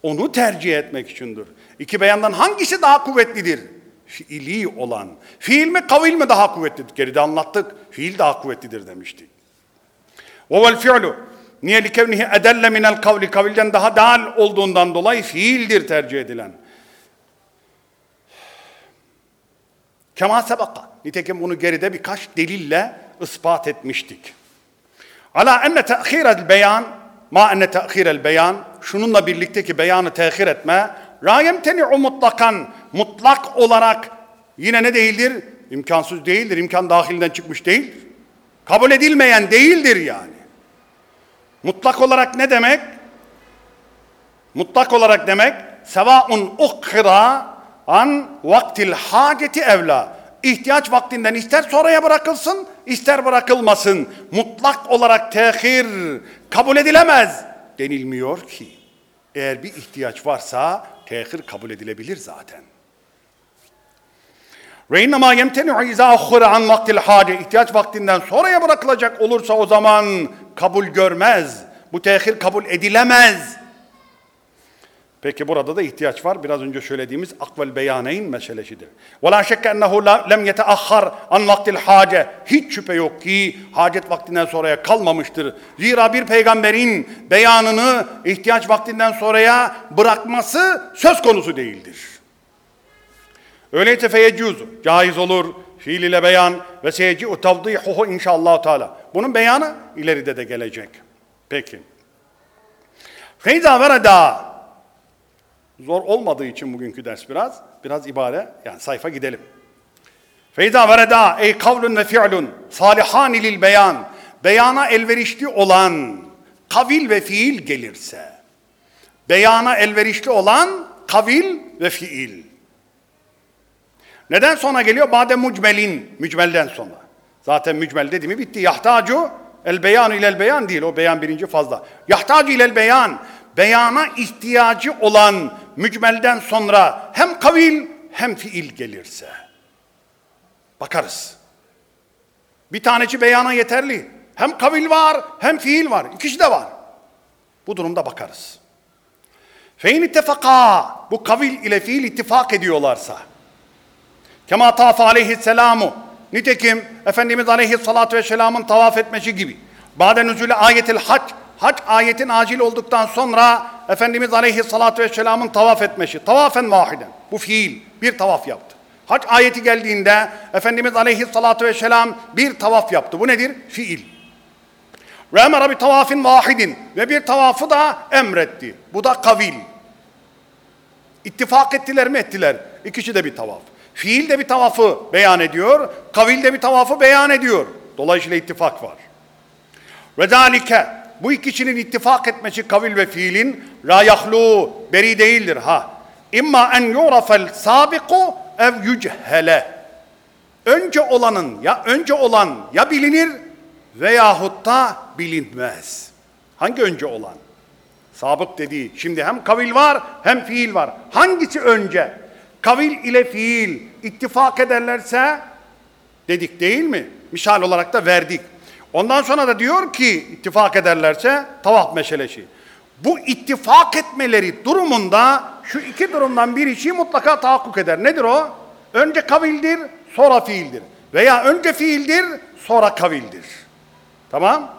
Onu tercih etmek içindir. İki beyandan hangisi daha kuvvetlidir? Fiili olan. Fiil mi kavil mi daha kuvvetlidir? Geride anlattık. Fiil daha kuvvetlidir demiştik. Ve vel fi'lu. Niye likevnihi edelle minel kavli. Kavilden daha dal olduğundan dolayı fiildir tercih edilen. Kema sebaka. Nitekim bunu geride birkaç delille ispat etmiştik. Ala enne te'khirel beyan ma enne te'khirel beyan şununla birlikte ki beyanı tehir etme la yemteni'u mutlakan mutlak olarak Yine ne değildir? İmkansız değildir. İmkan dahilinden çıkmış değil. Kabul edilmeyen değildir yani. Mutlak olarak ne demek? Mutlak olarak demek sevaun ukhira an vaktil haceti evla. İhtiyaç vaktinden ister sonraya bırakılsın, ister bırakılmasın. Mutlak olarak tehir kabul edilemez denilmiyor ki. Eğer bir ihtiyaç varsa tehir kabul edilebilir zaten. Ve innema yemteni'u izâ an vaktil hace. İhtiyaç vaktinden sonraya bırakılacak olursa o zaman kabul görmez. Bu tehir kabul edilemez. Peki burada da ihtiyaç var. Biraz önce söylediğimiz akvel beyaneyn meselesidir. La şekke ennehu lem yeteahhar an vaktil hace. Hiç şüphe yok ki hacet vaktinden sonraya kalmamıştır. Zira bir peygamberin beyanını ihtiyaç vaktinden sonraya bırakması söz konusu değildir. Öyleyse feyecüzü, caiz olur, fiil ile beyan ve seyeci tavdihuhu inşallah teala. Bunun beyanı ileride de gelecek. Peki. Feyza vereda Zor olmadığı için bugünkü ders biraz. Biraz ibare, yani sayfa gidelim. Feyda vereda ey kavlun ve fi'lun salihani lil beyan. Beyana elverişli olan kavil ve fiil gelirse. Beyana elverişli olan kavil ve fiil. Neden sonra geliyor? Bade mucmelin, mücmelden sonra. Zaten mücmel dedi mi bitti. Yahtacu el beyan ile beyan değil. O beyan birinci fazla. Yahtacu ile beyan. Beyana ihtiyacı olan mücmelden sonra hem kavil hem fiil gelirse. Bakarız. Bir taneci beyana yeterli. Hem kavil var hem fiil var. İkisi de var. Bu durumda bakarız. Fein ittifaka bu kavil ile fiil ittifak ediyorlarsa Kema taf aleyhisselamu nitekim Efendimiz aleyhissalatü vesselamın tavaf etmesi gibi. Baden nüzule ayetil hac hac ayetin acil olduktan sonra Efendimiz aleyhissalatü vesselamın tavaf etmesi. Tavafen vahiden. Bu fiil. Bir tavaf yaptı. Hac ayeti geldiğinde Efendimiz aleyhissalatü vesselam bir tavaf yaptı. Bu nedir? Fiil. Ve emara bir tavafin vahidin. Ve bir tavafı da emretti. Bu da kavil. İttifak ettiler mi ettiler. İkisi de bir tavaf. Fiil de bir tavafı beyan ediyor. Kavil de bir tavafı beyan ediyor. Dolayısıyla ittifak var. Ve zalike bu ikisinin ittifak etmesi kavil ve fiilin la yahlu beri değildir ha. İmma en yurafel sabiku ev yüchele. Önce olanın ya önce olan ya bilinir veyahut da bilinmez. Hangi önce olan? Sabık dediği. Şimdi hem kavil var hem fiil var. Hangisi önce? Kavil ile fiil ittifak ederlerse dedik değil mi? Misal olarak da verdik. Ondan sonra da diyor ki ittifak ederlerse tavaf meselesi. Bu ittifak etmeleri durumunda şu iki durumdan bir işi mutlaka tahakkuk eder. Nedir o? Önce kavildir, sonra fiildir. Veya önce fiildir, sonra kavildir. Tamam?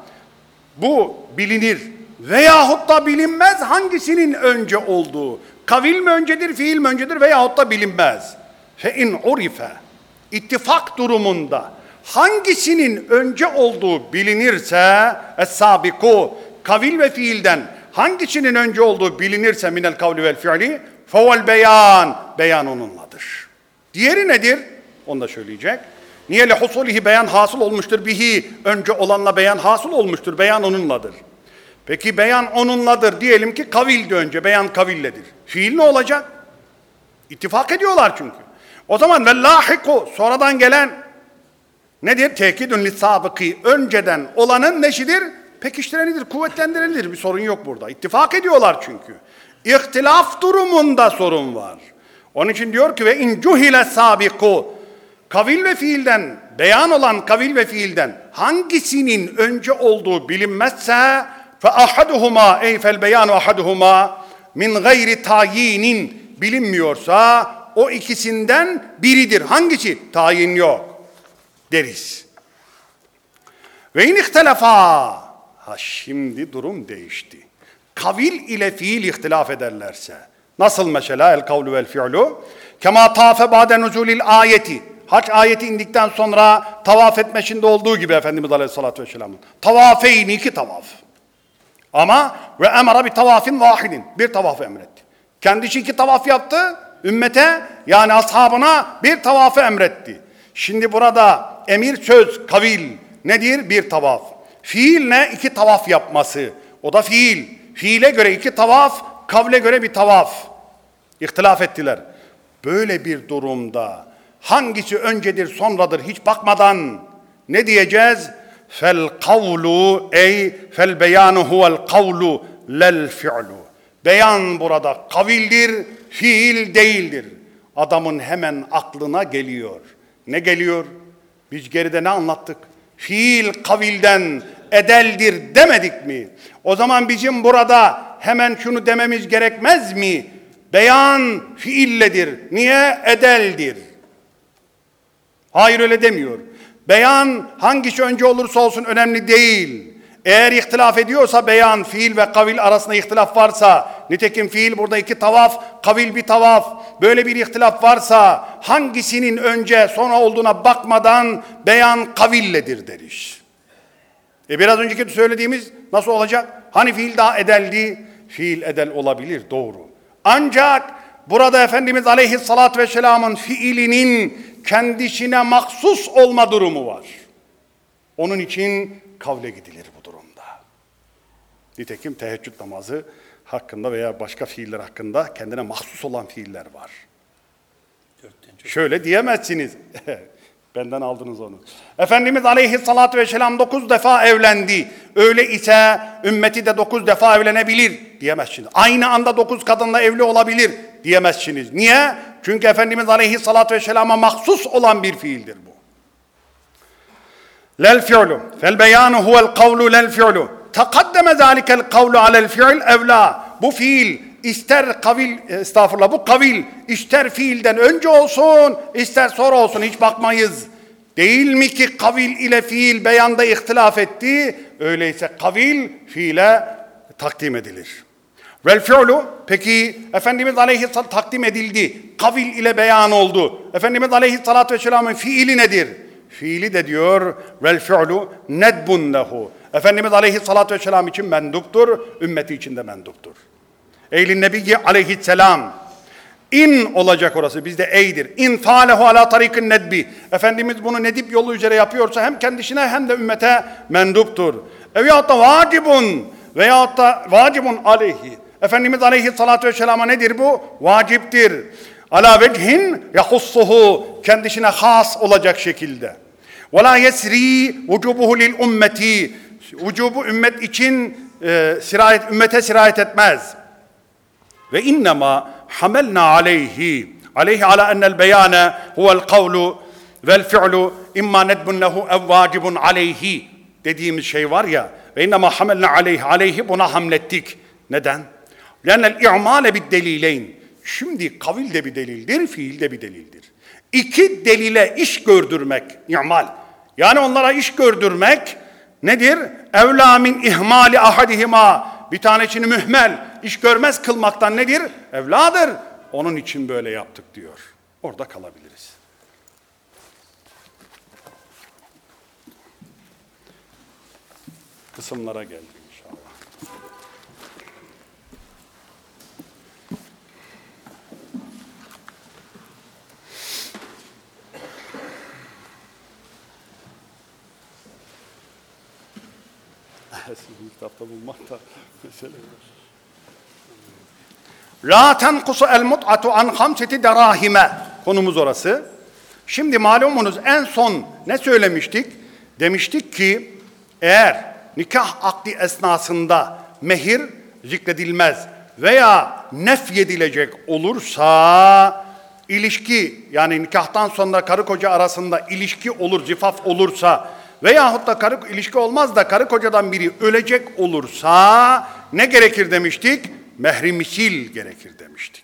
Bu bilinir. Veyahut da bilinmez hangisinin önce olduğu. Kavil mi öncedir, fiil mi öncedir veyahut da bilinmez. Fe in urife. İttifak durumunda hangisinin önce olduğu bilinirse es-sabiku kavil ve fiilden hangisinin önce olduğu bilinirse minel kavli vel fiili fevel beyan beyan onunladır. Diğeri nedir? Onu da söyleyecek. Niye lehusulihi beyan hasıl olmuştur bihi önce olanla beyan hasıl olmuştur beyan onunladır. Peki beyan onunladır diyelim ki kavildi önce beyan kavilledir. Fiil ne olacak? İttifak ediyorlar çünkü. O zaman ve lahiku sonradan gelen nedir? Tekidün sabıki önceden olanın neşidir? Pekiştirenidir, kuvvetlendirenidir. Bir sorun yok burada. İttifak ediyorlar çünkü. İhtilaf durumunda sorun var. Onun için diyor ki ve in cuhile sabiku kavil ve fiilden beyan olan kavil ve fiilden hangisinin önce olduğu bilinmezse fe ahaduhuma ey fel beyanu ahaduhuma min gayri tayinin bilinmiyorsa o ikisinden biridir. Hangisi? Tayin yok deriz. Ve in ihtelafa ha şimdi durum değişti. Kavil ile fiil ihtilaf ederlerse nasıl mesela el kavlu vel fi'lu kema tafe ba'de nuzulil ayeti Hac ayeti indikten sonra tavaf etmesinde olduğu gibi Efendimiz Aleyhisselatü Vesselam'ın. Tavafeyni iki tavaf. Ama ve emara bir tavafin vahidin. Bir tavaf emretti. Kendisi iki tavaf yaptı Ümmete yani ashabına bir tavafı emretti. Şimdi burada emir söz, kavil nedir? Bir tavaf. Fiil ne? İki tavaf yapması. O da fiil. Fiile göre iki tavaf, kavle göre bir tavaf. İhtilaf ettiler. Böyle bir durumda hangisi öncedir sonradır hiç bakmadan ne diyeceğiz? Fel kavlu ey fel beyanu huvel kavlu lel fi'lu. Beyan burada kavildir, fiil değildir. Adamın hemen aklına geliyor. Ne geliyor? Biz geride ne anlattık? Fiil kavilden edeldir demedik mi? O zaman bizim burada hemen şunu dememiz gerekmez mi? Beyan fiilledir. Niye? Edeldir. Hayır öyle demiyor. Beyan hangisi önce olursa olsun önemli değil. Eğer ihtilaf ediyorsa beyan, fiil ve kavil arasında ihtilaf varsa, nitekim fiil burada iki tavaf, kavil bir tavaf, böyle bir ihtilaf varsa hangisinin önce sonra olduğuna bakmadan beyan kavilledir deriz. E biraz önceki söylediğimiz nasıl olacak? Hani fiil daha edeldi? Fiil edel olabilir doğru. Ancak burada Efendimiz Aleyhisselatü Vesselam'ın fiilinin kendisine mahsus olma durumu var. Onun için kavle gidilir bu durumda. Nitekim teheccüd namazı hakkında veya başka fiiller hakkında kendine mahsus olan fiiller var. Şöyle diyemezsiniz. Benden aldınız onu. Efendimiz Aleyhisselatü Vesselam dokuz defa evlendi. Öyle ise ümmeti de dokuz defa evlenebilir diyemezsiniz. Aynı anda dokuz kadınla evli olabilir diyemezsiniz. Niye? Çünkü Efendimiz Aleyhisselatü Vesselam'a mahsus olan bir fiildir bu. Lel fi'lu fel beyanu huvel kavlu lel fi'lu takaddeme zalikel kavlu alel fi'l evla bu fiil ister kavil estağfurullah bu kavil ister fiilden önce olsun ister sonra olsun hiç bakmayız. Değil mi ki kavil ile fiil beyanda ihtilaf etti? Öyleyse kavil fiile takdim edilir. Vel fi'lu peki Efendimiz Aleyhisselam takdim edildi. Kavil ile beyan oldu. Efendimiz Aleyhisselatü Vesselam'ın fiili nedir? Fiili de diyor vel fi'lu nedbun lehu. Efendimiz Aleyhisselatü Vesselam için menduptur, ümmeti için de menduptur. Eylin Nebiyyi Aleyhisselam İn olacak orası bizde eydir. İn falehu ala tarikin nedbi. Efendimiz bunu nedip yolu üzere yapıyorsa hem kendisine hem de ümmete menduptur. E veyahut da vacibun veyahut da vacibun aleyhi. Efendimiz aleyhissalatü vesselama nedir bu? Vaciptir. Ala vecihin yahussuhu kendisine has olacak şekilde. Ve la yesri vücubuhu lil ümmeti. Vücubu ümmet için e, sirayet, ümmete sirayet etmez. Ve innema hamelna aleyhi aleyhi ala enel beyane huvel kavlu vel fi'lu imma nedbun lehu ev vacibun aleyhi dediğimiz şey var ya ve innema hamelna aleyhi aleyhi buna hamlettik. Neden? Lennel i'male bid delileyn. Şimdi kavil de bir delildir, fiil de bir delildir. İki delile iş gördürmek, i'mal. Yani onlara iş gördürmek nedir? Evla min ihmali ahadihima. Bir tanesini mühmel, iş görmez kılmaktan nedir? Evladır. Onun için böyle yaptık diyor. Orada kalabiliriz. Kısımlara geldik inşallah. Sizin kitapta bulmak da mesele. La tenkusu el mut'atu an hamseti derahime. Konumuz orası. Şimdi malumunuz en son ne söylemiştik? Demiştik ki eğer nikah akdi esnasında mehir zikredilmez veya nefyedilecek olursa ilişki yani nikahtan sonra karı koca arasında ilişki olur, zifaf olursa veyahut da karı ilişki olmaz da karı kocadan biri ölecek olursa ne gerekir demiştik? Mehri misil gerekir demiştik.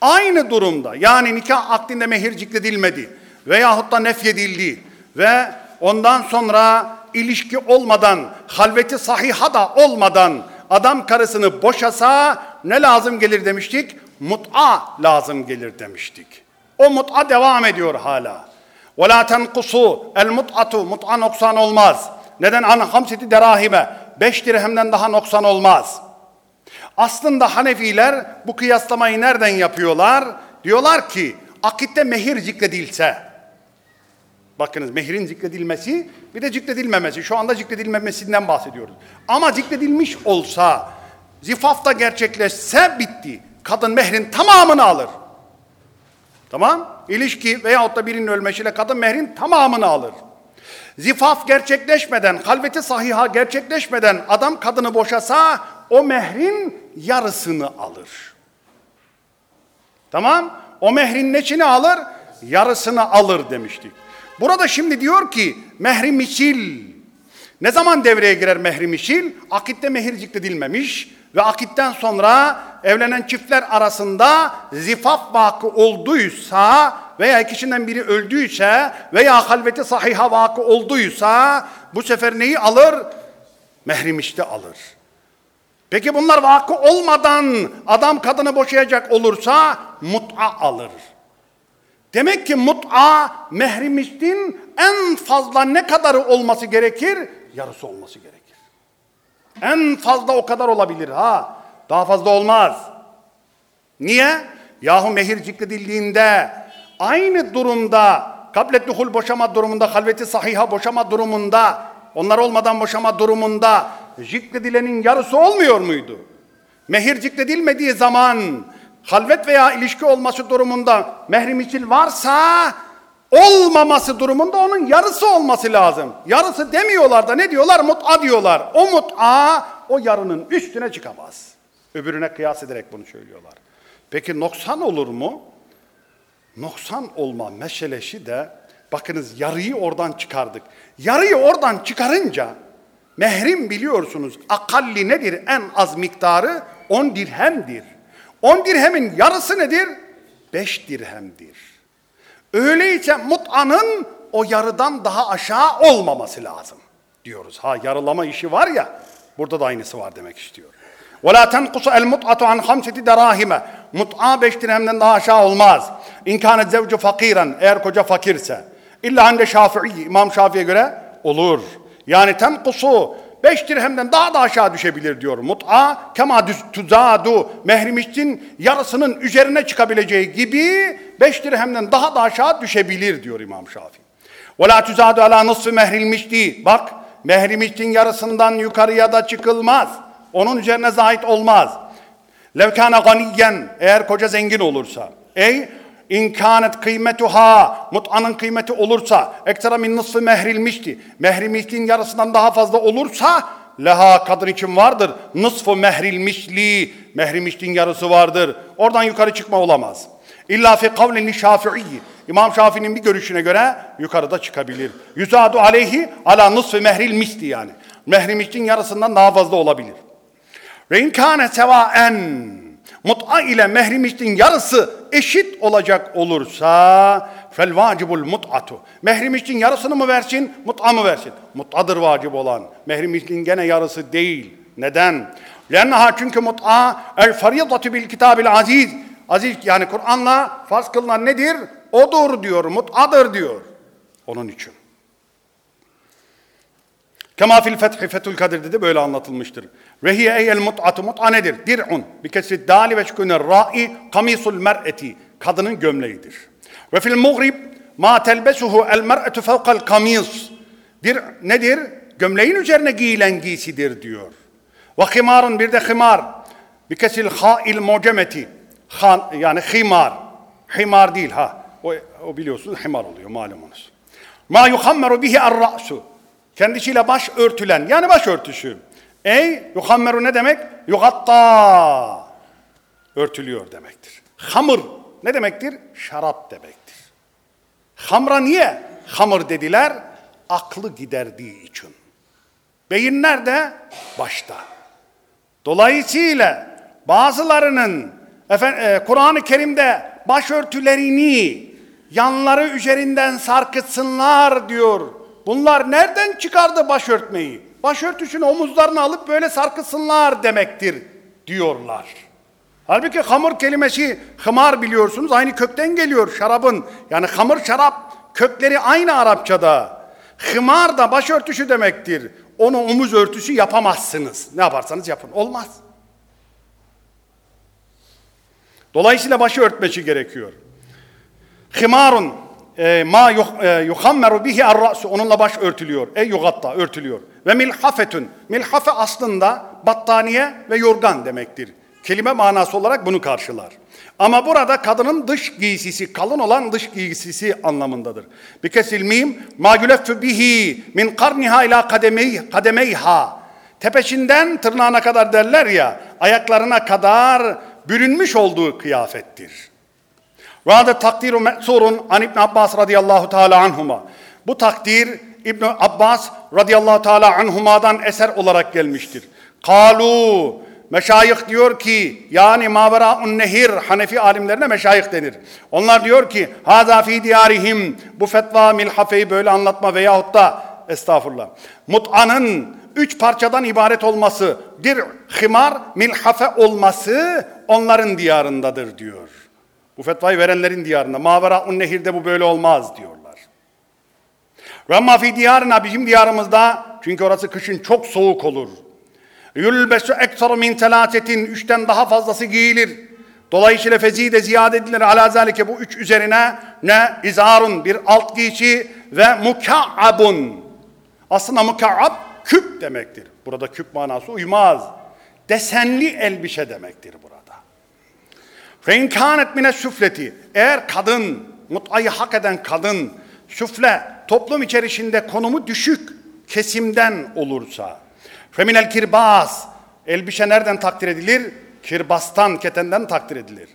Aynı durumda yani nikah akdinde mehir zikredilmedi veyahut da nefyedildi ve ondan sonra ilişki olmadan, halveti sahiha da olmadan adam karısını boşasa ne lazım gelir demiştik? Mut'a lazım gelir demiştik. O mut'a devam ediyor hala. Ve la tenkusu el mut'atu mut'a noksan olmaz. Neden? An hamseti derahime. Beş dirhemden daha noksan olmaz. Aslında Hanefiler bu kıyaslamayı nereden yapıyorlar? Diyorlar ki akitte mehir zikredilse. Bakınız mehirin zikredilmesi bir de zikredilmemesi. Şu anda zikredilmemesinden bahsediyoruz. Ama zikredilmiş olsa zifafta gerçekleşse bitti. Kadın mehrin tamamını alır. Tamam? İlişki veyahut da birinin ölmesiyle kadın mehrin tamamını alır. Zifaf gerçekleşmeden, halveti sahiha gerçekleşmeden adam kadını boşasa o mehrin yarısını alır. Tamam? O mehrin neçini alır? Yarısını alır demiştik. Burada şimdi diyor ki mehri misil. Ne zaman devreye girer mehri misil? Akitte mehir zikredilmemiş ve akitten sonra evlenen çiftler arasında zifaf vakı olduysa veya kişiden biri öldüyse veya halveti sahiha vakı olduysa bu sefer neyi alır? Mehrimişte alır. Peki bunlar vakı olmadan adam kadını boşayacak olursa mut'a alır. Demek ki mut'a mehrimiştin en fazla ne kadarı olması gerekir? Yarısı olması gerekir. En fazla o kadar olabilir ha. Daha fazla olmaz. Niye? Yahu mehir zikredildiğinde aynı durumda kablet duhul boşama durumunda, halveti sahiha boşama durumunda, onlar olmadan boşama durumunda zikredilenin yarısı olmuyor muydu? Mehir zikredilmediği zaman halvet veya ilişki olması durumunda mehrimicil varsa olmaması durumunda onun yarısı olması lazım. Yarısı demiyorlar da ne diyorlar? Mut'a diyorlar. O mut'a o yarının üstüne çıkamaz. Öbürüne kıyas ederek bunu söylüyorlar. Peki noksan olur mu? Noksan olma meselesi de bakınız yarıyı oradan çıkardık. Yarıyı oradan çıkarınca mehrim biliyorsunuz akalli nedir? En az miktarı 10 dirhemdir. 10 dirhemin yarısı nedir? 5 dirhemdir. Öyleyse mut'anın o yarıdan daha aşağı olmaması lazım diyoruz. Ha yarılama işi var ya burada da aynısı var demek istiyor. وَلَا تَنْقُسُ الْمُطْعَةُ عَنْ خَمْسَةِ دَرَاهِمَ Mut'a beş dirhemden daha aşağı olmaz. İn kânet zevcu fakiren eğer koca fakirse. İlla hande şafii İmam Şafii'ye göre olur. Yani tenkusu beş dirhemden daha da aşağı düşebilir diyor. Mut'a kema tuzadu mehrimiştin yarısının üzerine çıkabileceği gibi beş dirhemden daha da aşağı düşebilir diyor İmam Şafii. Ve la tuzadu ala nısfı mehrilmişti. Bak mehrimiştin yarısından yukarıya da çıkılmaz. Onun üzerine zahit olmaz. Levkâne ganiyen eğer koca zengin olursa. Ey İnkânet kıymetuha mut'anın kıymeti olursa ekstra min nısfı mehrilmişti. Mehrilmişliğin yarısından daha fazla olursa leha kadın için vardır. Nısfı mehrilmişli mehrilmişliğin yarısı vardır. Oradan yukarı çıkma olamaz. İlla fi kavlin şafii. İmam Şafii'nin bir görüşüne göre yukarıda çıkabilir. Yüzadu aleyhi ala nısfı mehrilmişti yani. Mehrilmişliğin yarısından daha fazla olabilir. Ve inkâne sevaen mut'a ile mehrimiştin yarısı eşit olacak olursa fel vacibul mut'atu. Mehrimiştin yarısını mı versin, mut'a mı versin? Mut'adır vacip olan. Mehrimiştin gene yarısı değil. Neden? Lennaha çünkü mut'a el fariyatü bil kitabil aziz. Aziz yani Kur'an'la farz kılınan nedir? Odur diyor, mut'adır diyor. Onun için. Kema fil fethi fethül kadir'de de böyle anlatılmıştır. Ve hiye eyel mut'atu mut'a nedir? Dir'un bi kesri dali ve şüküne ra'i kamisul mer'eti kadının gömleğidir. Ve fil mugrib ma telbesuhu el mer'etu fevkal kamis. Bir nedir? Gömleğin üzerine giyilen giysidir diyor. Ve himarun bir de himar bi kesil ha'il mucemeti. Han, yani himar. Himar değil ha. O, o biliyorsunuz himar oluyor malumunuz. Ma yuhammeru bihi ar-ra'su. Kendisiyle baş örtülen yani baş örtüsü. Ey yuhammeru ne demek? Yugatta. Örtülüyor demektir. Hamır ne demektir? Şarap demektir. Hamra niye? Hamır dediler. Aklı giderdiği için. Beyin nerede? Başta. Dolayısıyla bazılarının e, Kur'an-ı Kerim'de başörtülerini yanları üzerinden sarkıtsınlar diyor. Bunlar nereden çıkardı başörtmeyi? Başörtüsünü omuzlarına alıp böyle sarkısınlar demektir diyorlar. Halbuki hamur kelimesi hımar biliyorsunuz aynı kökten geliyor şarabın. Yani hamur şarap kökleri aynı Arapçada. Hımar da başörtüsü demektir. Onu omuz örtüsü yapamazsınız. Ne yaparsanız yapın. Olmaz. Dolayısıyla başı örtmesi gerekiyor. Himarun e, ma e, yuhammeru bihi ar onunla baş örtülüyor. E yugatta örtülüyor. Ve milhafetun. Milhafe aslında battaniye ve yorgan demektir. Kelime manası olarak bunu karşılar. Ama burada kadının dış giysisi, kalın olan dış giysisi anlamındadır. Bir kesil mim, ma yuleffu bihi min karniha ila kademey, kademeyha. Tepeşinden tırnağına kadar derler ya, ayaklarına kadar bürünmüş olduğu kıyafettir. Ve hada takdiru me'surun an İbn Abbas radıyallahu teala anhuma. Bu takdir İbn Abbas radıyallahu teala anhuma'dan eser olarak gelmiştir. Kalu Meşayih diyor ki yani maveraun nehir Hanefi alimlerine meşayih denir. Onlar diyor ki haza fi diyarihim bu fetva milhafeyi böyle anlatma veyahut da estağfurullah. Mut'anın üç parçadan ibaret olması, bir himar milhafe olması onların diyarındadır diyor. Bu fetvayı verenlerin diyarında. Maveraun nehirde bu böyle olmaz diyorlar. Ramma fi diyarına bizim diyarımızda çünkü orası kışın çok soğuk olur. Yülbesu eksaru min telatetin üçten daha fazlası giyilir. Dolayısıyla fezi de ziyade edilir. Ala zalike bu üç üzerine ne izarun bir alt giysi ve mukaabun. Aslında mukaab küp demektir. Burada küp manası uymaz. Desenli elbise demektir burada. Fe in kânet mine süfleti. Eğer kadın, mutayı hak eden kadın, süfle, toplum içerisinde konumu düşük kesimden olursa. Fe minel. Elbise nereden takdir edilir? Kirbastan, ketenden takdir edilir.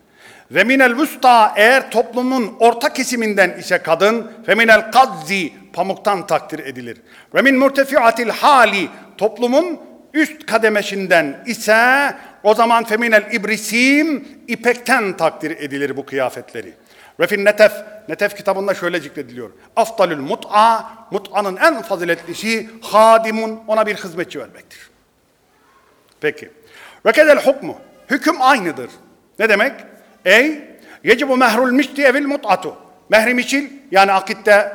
Ve minel vusta eğer toplumun orta kesiminden ise kadın fe minel kadzi pamuktan takdir edilir. Ve min murtefiatil hali toplumun üst kademesinden ise o zaman feminel ibrisim ipekten takdir edilir bu kıyafetleri. Ve fin netef, netef kitabında şöyle zikrediliyor. Afdalül mut'a, mut'anın en faziletlisi hadimun, ona bir hizmetçi vermektir. Peki. Ve kedel hukmu, hüküm aynıdır. Ne demek? Ey, yecibu mehrul mişti evil mut'atu. Mehrim için, yani akitte,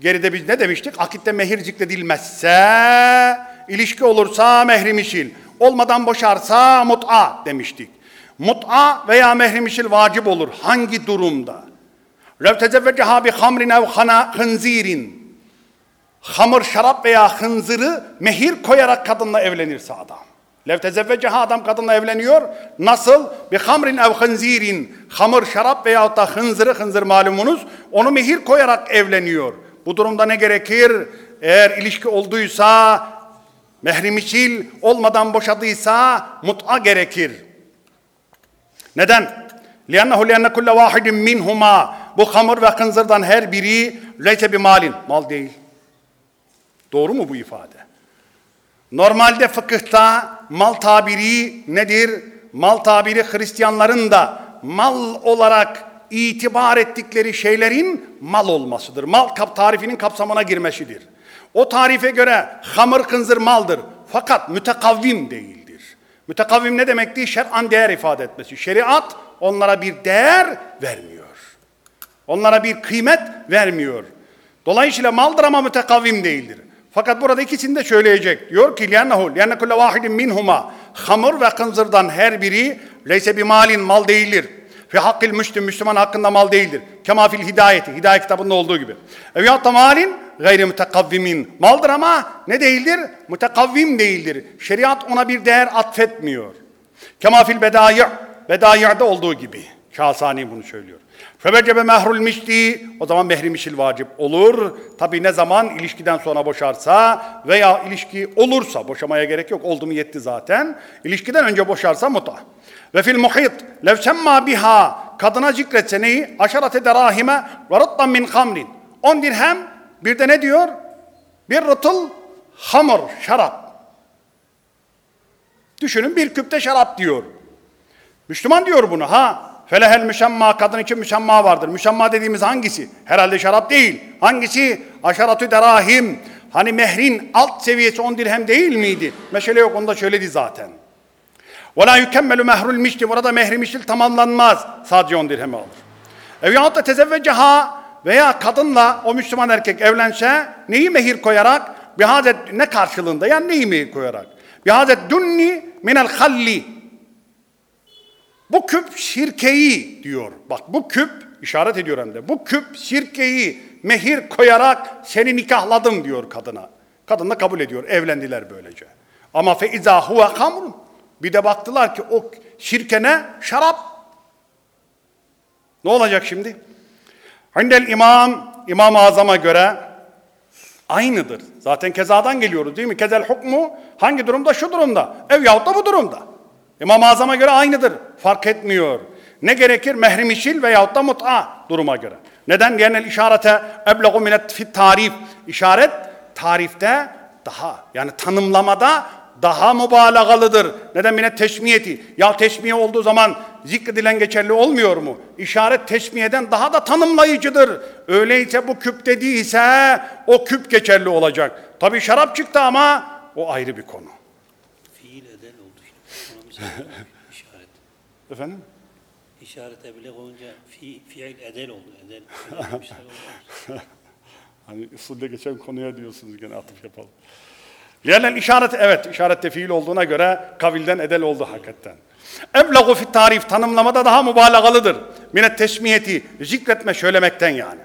geride biz ne demiştik? Akitte mehir zikredilmezse, ilişki olursa mehrimişil, olmadan boşarsa mut'a demiştik. Mut'a veya mehrimişil vacip olur. Hangi durumda? Lev tezevveceha bi hamrin ev hınzirin. Hamur, şarap veya hınzırı mehir koyarak kadınla evlenirse adam. Lev tezevveceha adam kadınla evleniyor. Nasıl? Bi hamrin ev hınzirin. Hamur, şarap veya da hınzırı, hınzır malumunuz. Onu mehir koyarak evleniyor. Bu durumda ne gerekir? Eğer ilişki olduysa mehrimiçil olmadan boşadıysa mut'a gerekir. Neden? لِيَنَّهُ لِيَنَّ كُلَّ وَاحِدٍ مِنْهُمَا Bu hamur ve kınzırdan her biri leyse bir malin. Mal değil. Doğru mu bu ifade? Normalde fıkıhta mal tabiri nedir? Mal tabiri Hristiyanların da mal olarak itibar ettikleri şeylerin mal olmasıdır. Mal kap tarifinin kapsamına girmesidir. O tarife göre hamır kınzır maldır. Fakat mütekavvim değildir. Mütekavvim ne demekti? Şer'an değer ifade etmesi. Şeriat onlara bir değer vermiyor. Onlara bir kıymet vermiyor. Dolayısıyla maldır ama mütekavvim değildir. Fakat burada ikisini de söyleyecek. Diyor ki لِيَنَّهُ لِيَنَّ كُلَّ وَاحِدٍ مِنْهُمَا Hamur ve kınzırdan her biri leyse bir malin mal değildir. Fi hakkil müslüm Müslüman hakkında mal değildir. Kema fil hidayeti. Hidayet kitabında olduğu gibi. Eviyat da malin gayri mütekavvimin. Maldır ama ne değildir? Mütekavvim değildir. Şeriat ona bir değer atfetmiyor. Kema fil bedai' bedai'de olduğu gibi. Şahsani bunu söylüyor. Febecebe mehrul mişti o zaman mehrimişil vacip olur. Tabi ne zaman ilişkiden sonra boşarsa veya ilişki olursa boşamaya gerek yok. Oldu mu yetti zaten. İlişkiden önce boşarsa muta. Ve fil muhit lev semma biha kadına zikretse neyi? Aşarate derahime ve rıttan min hamrin. On dirhem bir de ne diyor? Bir rıtıl hamur, şarap. Düşünün bir küpte şarap diyor. Müslüman diyor bunu ha. Felehel müşemma kadın için müşemma vardır. Müşemma dediğimiz hangisi? Herhalde şarap değil. Hangisi? Aşaratü derahim. Hani mehrin alt seviyesi on dirhem değil miydi? Meşale yok onda söyledi zaten. Ve la yukemmelu mehrul mişti. Burada mehri miştil tamamlanmaz. Sadece on dirhemi alır. Ev yahut da tezevveceha veya kadınla o Müslüman erkek evlense neyi mehir koyarak? Bihazet ne karşılığında? Yani neyi mehir koyarak? Bihazet dunni minel halli Bu küp şirkeyi diyor. Bak bu küp işaret ediyor hem de. Bu küp şirkeyi mehir koyarak seni nikahladım diyor kadına. Kadın da kabul ediyor. Evlendiler böylece. Ama fe izâ huve hamrun. Bir de baktılar ki o şirkene şarap. Ne olacak şimdi? Hindel imam, İmam-ı Azam'a göre aynıdır. Zaten kezadan geliyoruz değil mi? Kezel hukmu hangi durumda? Şu durumda. Ev yahut da bu durumda. İmam-ı Azam'a göre aynıdır. Fark etmiyor. Ne gerekir? Mehrimişil veyahut da mut'a duruma göre. Neden? Genel işarete eblegu minet fit tarif. İşaret tarifte daha yani tanımlamada daha mübalağalıdır. Neden? Mine teşmiyeti. Ya teşmiye olduğu zaman zikredilen geçerli olmuyor mu? İşaret teşmiyeden daha da tanımlayıcıdır. Öyleyse bu küp dediyse o küp geçerli olacak. Tabi şarap çıktı ama o ayrı bir konu. Fiil edel oldu işaret. Efendim? İşaret ebileg olunca fi, fiil edel oldu. Edel. Hani usulde geçen konuya diyorsunuz gene atıf yapalım. Yerlen işaret evet işarette fiil olduğuna göre kavilden edel oldu hakikaten. Eblagu fit tarif tanımlamada daha mübalağalıdır. Minet teşmiyeti zikretme söylemekten yani.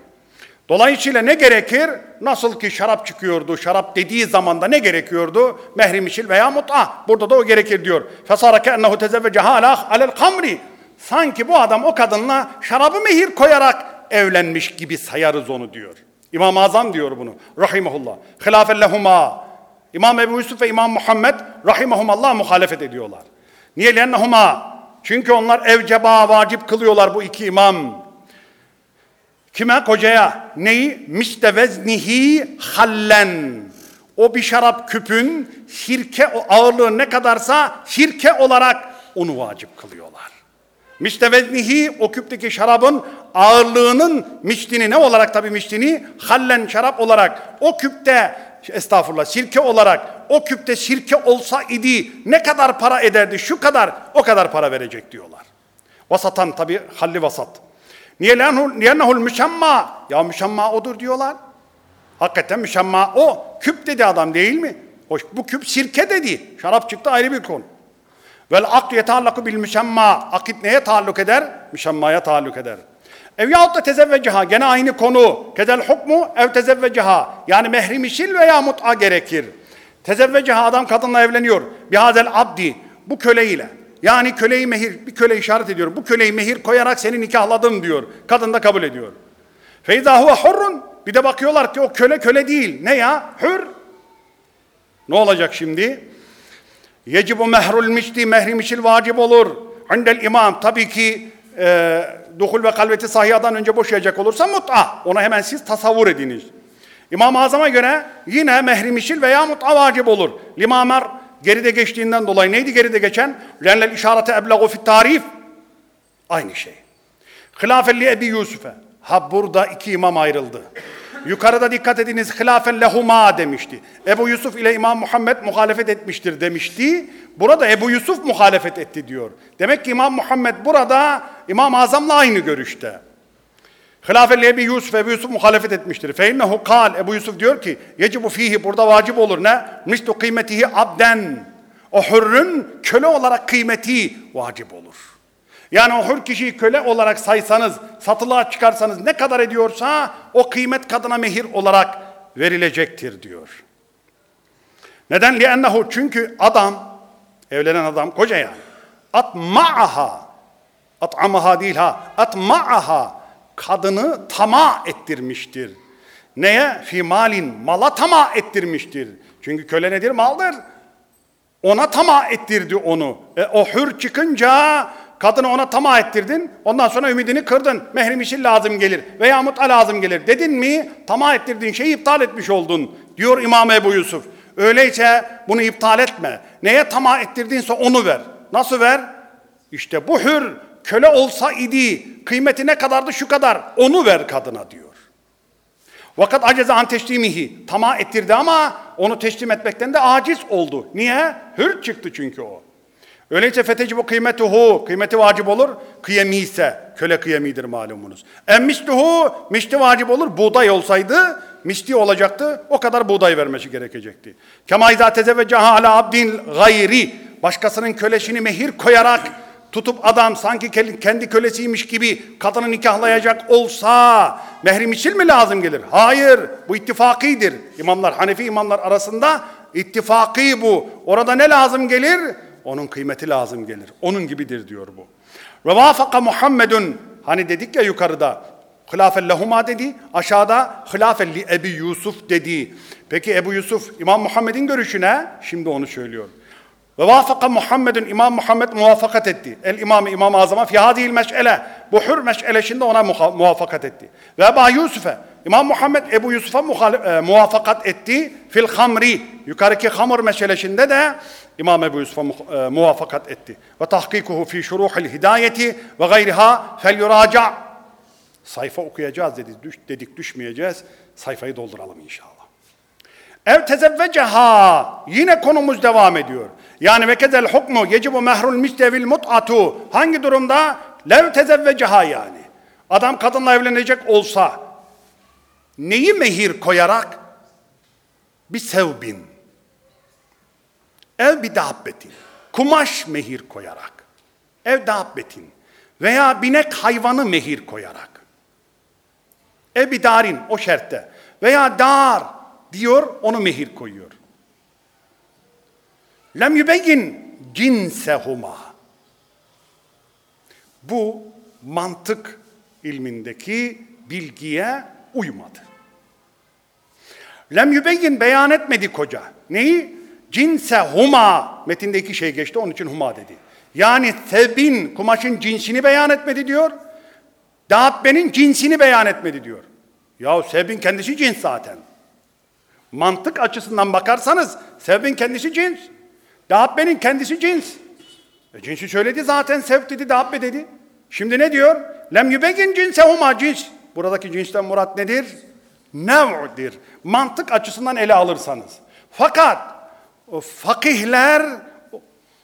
Dolayısıyla ne gerekir? Nasıl ki şarap çıkıyordu, şarap dediği zamanda ne gerekiyordu? Mehrimişil veya mut'a. Burada da o gerekir diyor. Fesarake ennehu tezevveceha ala alel kamri. Sanki bu adam o kadınla şarabı mehir koyarak evlenmiş gibi sayarız onu diyor. İmam-ı Azam diyor bunu. Rahimahullah. Hilafen lehuma. İmam Ebu Yusuf ve İmam Muhammed rahimahumallah muhalefet ediyorlar. Niye? Lennehuma. Çünkü onlar evceba vacip kılıyorlar bu iki imam. Kime? Kocaya. Neyi? Misteveznihi hallen. O bir şarap küpün şirke o ağırlığı ne kadarsa şirke olarak onu vacip kılıyorlar. Misteveznihi o küpteki şarabın ağırlığının miştini ne olarak tabi miştini? Hallen şarap olarak o küpte estağfurullah sirke olarak o küpte sirke olsa idi ne kadar para ederdi şu kadar o kadar para verecek diyorlar. Vasatan tabi halli vasat. Niye lennehul müşemma? Ya müşemma odur diyorlar. Hakikaten müşemma o. Küp dedi adam değil mi? Hoş, bu küp sirke dedi. Şarap çıktı ayrı bir konu. Vel akd yetallaku bil müşemma. Akit neye taalluk eder? Müşemmaya taalluk eder. Ev yahut da tezevveceha gene aynı konu. Kedel hukmu ev tezevveceha. Yani mehrimişil veya mut'a gerekir. Tezevveceha adam kadınla evleniyor. Bihazel abdi. Bu köleyle. Yani köleyi mehir, bir köle işaret ediyor. Bu köleyi mehir koyarak seni nikahladım diyor. Kadın da kabul ediyor. Feyza huve hurrun. Bir de bakıyorlar ki o köle köle değil. Ne ya? Hür. Ne olacak şimdi? Yecibu mehrul mişti, mehri mişil vacip olur. Indel imam tabii ki e, duhul ve kalveti sahihadan önce boşayacak olursa mut'a. Ona hemen siz tasavvur ediniz. İmam-ı Azam'a göre yine mehri mişil veya mut'a vacip olur. Limamer geride geçtiğinden dolayı neydi geride geçen? Lennel işarete eblagu fit tarif. Aynı şey. Hilafelli Ebi Yusuf'e. Ha burada iki imam ayrıldı. Yukarıda dikkat ediniz hilafen lehuma demişti. Ebu Yusuf ile İmam Muhammed muhalefet etmiştir demişti. Burada Ebu Yusuf muhalefet etti diyor. Demek ki İmam Muhammed burada İmam Azam'la aynı görüşte. Hilafeli Ebu Yusuf, Ebu Yusuf muhalefet etmiştir. Feinnehu kal, Ebu Yusuf diyor ki, yecibu fihi, burada vacip olur ne? Mislu kıymetihi abden. O hürrün köle olarak kıymeti vacip olur. Yani o hür kişiyi köle olarak saysanız, satılığa çıkarsanız ne kadar ediyorsa o kıymet kadına mehir olarak verilecektir diyor. Neden? Liennehu çünkü adam, evlenen adam, koca yani. Atma'aha, at'amaha değil ha, atma'aha, kadını tama ettirmiştir. Neye? Fi malin, mala tama ettirmiştir. Çünkü köle nedir? Maldır. Ona tama ettirdi onu. E, o hür çıkınca kadını ona tama ettirdin. Ondan sonra ümidini kırdın. Mehrimişin lazım gelir veya mut'a lazım gelir. Dedin mi tama ettirdiğin şeyi iptal etmiş oldun. Diyor İmam Ebu Yusuf. Öyleyse bunu iptal etme. Neye tama ettirdinse onu ver. Nasıl ver? İşte bu hür köle olsa idi. Kıymeti ne kadardı şu kadar. Onu ver kadına diyor. Vakat aceze an teslimihi. Tama ettirdi ama onu teslim etmekten de aciz oldu. Niye? Hür çıktı çünkü o. Öyleyse feteci bu kıymetuhu. Kıymeti vacip olur. Kıyemi ise. Köle kıyemidir malumunuz. En misluhu. Mişti vacip olur. Buğday olsaydı misli olacaktı. O kadar buğday vermesi gerekecekti. Kema izâ tezevveceha ala abdin gayri. Başkasının kölesini mehir koyarak tutup adam sanki kendi kölesiymiş gibi kadını nikahlayacak olsa mehri misil mi lazım gelir? Hayır, bu ittifakidir. İmamlar, Hanefi imamlar arasında ittifaki bu. Orada ne lazım gelir? Onun kıymeti lazım gelir. Onun gibidir diyor bu. Ve vafaka Muhammedun hani dedik ya yukarıda Hilafen lehuma dedi. Aşağıda hilafen li Ebi Yusuf dedi. Peki Ebu Yusuf İmam Muhammed'in görüşü ne? Şimdi onu söylüyor. Ve vafaka Muhammedun İmam Muhammed muvaffakat etti. El İmam İmam Azam'a fi hadihil meş'ele. Bu hür meş'elesinde ona muvaffakat etti. Ve Ebu Yusuf'e İmam Muhammed Ebu Yusuf'a e, muvaffakat etti fil hamri. Yukarıki hamur meş'elesinde de İmam Ebu Yusuf'a e, muvaffakat etti. Ve tahkikuhu fi şuruhil hidayeti ve gayriha fel yuraca. Sayfa okuyacağız dedi, düş, dedik düşmeyeceğiz. Sayfayı dolduralım inşallah. Ev tezevveceha. Yine konumuz devam ediyor. Yani ve kezel hukmu yecibu mehrul müstevil mut'atu. Hangi durumda? Lev tezevveceha yani. Adam kadınla evlenecek olsa neyi mehir koyarak? Bir sevbin. Ev bir dabbetin. Kumaş mehir koyarak. Ev dabbetin. Veya binek hayvanı mehir koyarak. Ev bir darin o şertte. Veya dar diyor onu mehir koyuyor. Lem yübeyyin cinsehuma. Bu mantık ilmindeki bilgiye uymadı. Lem yübeyyin beyan etmedi koca. Neyi? Cinse huma. Metinde iki şey geçti onun için huma dedi. Yani tebin kumaşın cinsini beyan etmedi diyor. Dabbenin cinsini beyan etmedi diyor. Ya sebin kendisi cins zaten. Mantık açısından bakarsanız sebin kendisi cins. Dabbenin kendisi cins. E, cinsi söyledi zaten sev dedi, dabbe dedi. Şimdi ne diyor? Lem yübegin cinsehuma cins. Buradaki cinsten murat nedir? Nev'dir. Mantık açısından ele alırsanız. Fakat o fakihler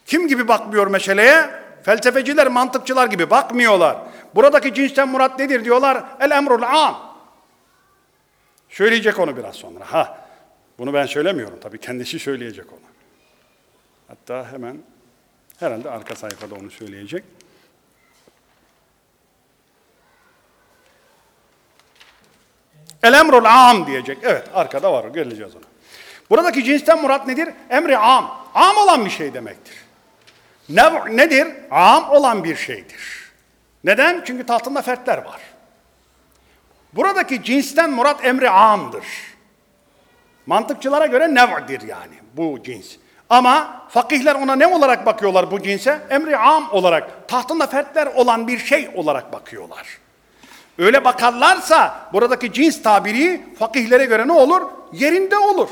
kim gibi bakmıyor meseleye? Felsefeciler, mantıkçılar gibi bakmıyorlar. Buradaki cinsten murat nedir diyorlar? El emrul am. Söyleyecek onu biraz sonra. Ha, bunu ben söylemiyorum tabii kendisi söyleyecek onu. Hatta hemen herhalde arka sayfada onu söyleyecek. El emrul am diyecek. Evet arkada var geleceğiz ona. Buradaki cinsten murat nedir? Emri am. Am olan bir şey demektir. Ne, nedir? Am olan bir şeydir. Neden? Çünkü tahtında fertler var. Buradaki cinsten murat emri amdır. Mantıkçılara göre nev'dir yani bu cins. Ama fakihler ona ne olarak bakıyorlar bu cinse? Emri am olarak, tahtında fertler olan bir şey olarak bakıyorlar. Öyle bakarlarsa buradaki cins tabiri fakihlere göre ne olur? Yerinde olur.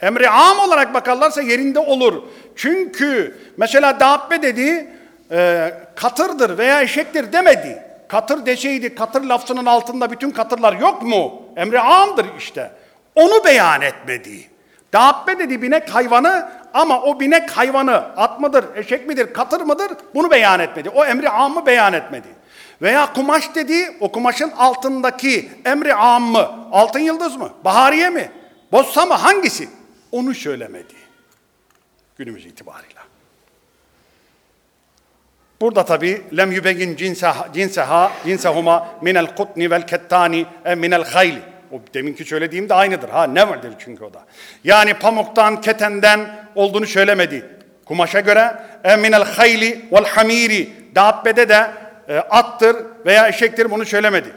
Emri am olarak bakarlarsa yerinde olur. Çünkü mesela dabbe dedi e, katırdır veya eşektir demedi. Katır deseydi katır lafzının altında bütün katırlar yok mu? Emri amdır işte. Onu beyan etmedi. Dabbe dedi binek hayvanı ama o binek hayvanı at mıdır, eşek midir, katır mıdır bunu beyan etmedi. O emri amı beyan etmedi. Veya kumaş dedi o kumaşın altındaki emri am mı? Altın yıldız mı? Bahariye mi? Bossa mı? Hangisi? Onu söylemedi. Günümüz itibarıyla. Burada tabi lem yübegin cinseha, cinseha, cinsehuma minel kutni vel kettani e minel hayli. O deminki söylediğim de aynıdır. Ha ne vardır çünkü o da. Yani pamuktan, ketenden olduğunu söylemedi. Kumaşa göre e minel hayli vel hamiri. Dabbede de e, attır veya eşektir bunu söylemedi.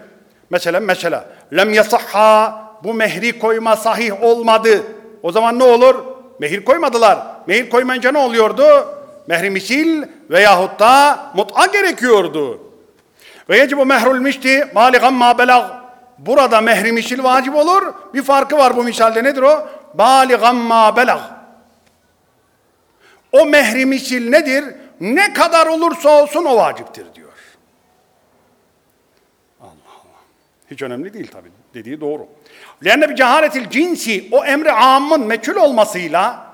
Mesela mesela lem yasahha bu mehri koyma sahih olmadı. O zaman ne olur? Mehir koymadılar. Mehir koymayınca ne oluyordu? Mehri misil veyahut da mut'a gerekiyordu. Ve yecibu mehrul mişti maligan ma belag. Burada mehri misil vacip olur. Bir farkı var bu misalde nedir o? Baligan ma belag. O mehri misil nedir? Ne kadar olursa olsun o vaciptir diyor. Allah Allah. Hiç önemli değil tabii. Dediği doğru. Lenne bir ceharetil cinsi o emri amın meçhul olmasıyla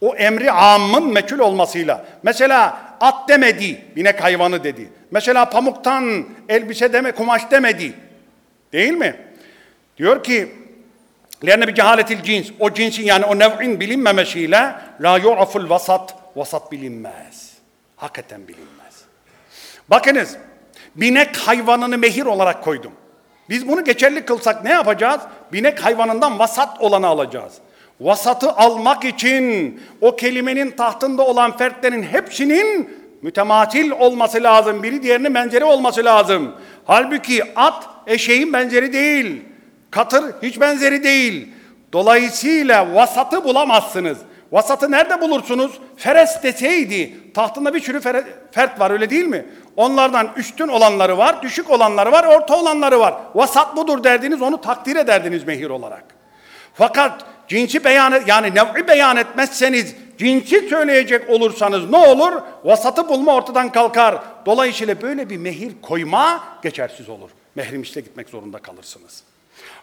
o emri amın meçhul olmasıyla mesela at demedi binek hayvanı dedi. Mesela pamuktan elbise deme kumaş demedi. Değil mi? Diyor ki lenne bir cehaletil cins o cinsin yani o nev'in bilinmemesiyle la yu'aful vasat vasat bilinmez. Hakikaten bilinmez. Bakınız, binek hayvanını mehir olarak koydum. Biz bunu geçerli kılsak ne yapacağız? Binek hayvanından vasat olanı alacağız. Vasatı almak için o kelimenin tahtında olan fertlerin hepsinin mütematil olması lazım. Biri diğerinin benzeri olması lazım. Halbuki at eşeğin benzeri değil. Katır hiç benzeri değil. Dolayısıyla vasatı bulamazsınız. Vasatı nerede bulursunuz? Feres deseydi, tahtında bir sürü fert var öyle değil mi? Onlardan üstün olanları var, düşük olanları var, orta olanları var. Vasat budur derdiniz, onu takdir ederdiniz mehir olarak. Fakat cinsi beyan yani nev'i beyan etmezseniz, cinsi söyleyecek olursanız ne olur? Vasatı bulma ortadan kalkar. Dolayısıyla böyle bir mehir koyma geçersiz olur. Mehrimişle gitmek zorunda kalırsınız.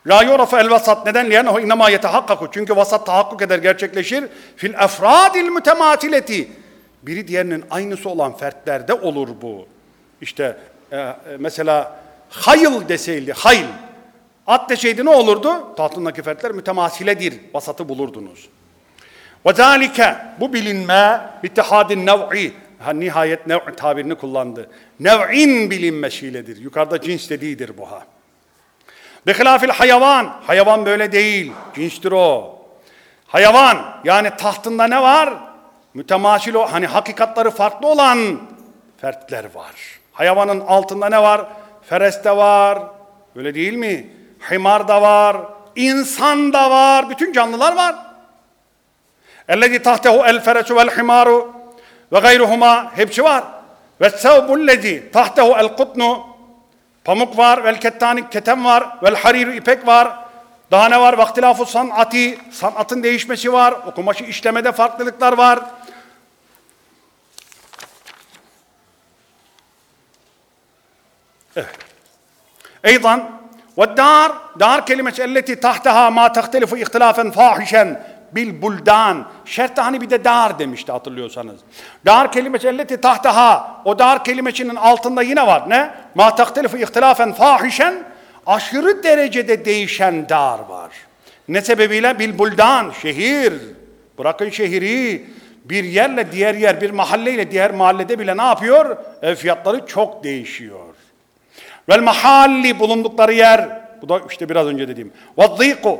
La yurafu el vasat neden? Liyennehu innema yetehakkaku. Çünkü vasat tahakkuk eder, gerçekleşir. Fil efradil mütematileti. Biri diğerinin aynısı olan fertlerde olur bu. İşte e, e, mesela hayıl deseydi, hayl. At deseydi ne olurdu? Tahtındaki fertler mütemasiledir. Vasatı bulurdunuz. Ve zalike bu bilinme bittihadin nev'i ha, nihayet nev' tabirini kullandı. Nev'in bilinmesiyle Yukarıda cins dediğidir bu ha. Bihilafil hayvan. Hayvan böyle değil. Cinstir o. Hayvan yani tahtında ne var? Mütemaşil o hani hakikatları farklı olan fertler var. Hayvanın altında ne var? Fereste var. Öyle değil mi? Himar da var. insan da var. Bütün canlılar var. Ellezî tahtehu el feresu vel himaru ve gayruhuma hepsi var. Ve sevbullezî tahtehu el kutnu Pamuk var, vel kettani keten var, vel hariru ipek var. Daha ne var? Vaktilafu sanati, sanatın değişmesi var. O kumaşı işlemede farklılıklar var. Evet. Eydan dar, dar kelimesi elleti tahtaha ma tahtelifu ihtilafen fahişen bil buldan. Şertte hani bir de dar demişti hatırlıyorsanız. Dar kelimesi elleti tahtaha. O dar kelimesinin altında yine var. Ne? Ma tahtelifu ihtilafen fahişen. Aşırı derecede değişen dar var. Ne sebebiyle? Bil buldan. Şehir. Bırakın şehri. Bir yerle diğer yer, bir mahalleyle diğer mahallede bile ne yapıyor? Ev fiyatları çok değişiyor. Vel mahalli bulundukları yer. Bu da işte biraz önce dediğim. Ve zîku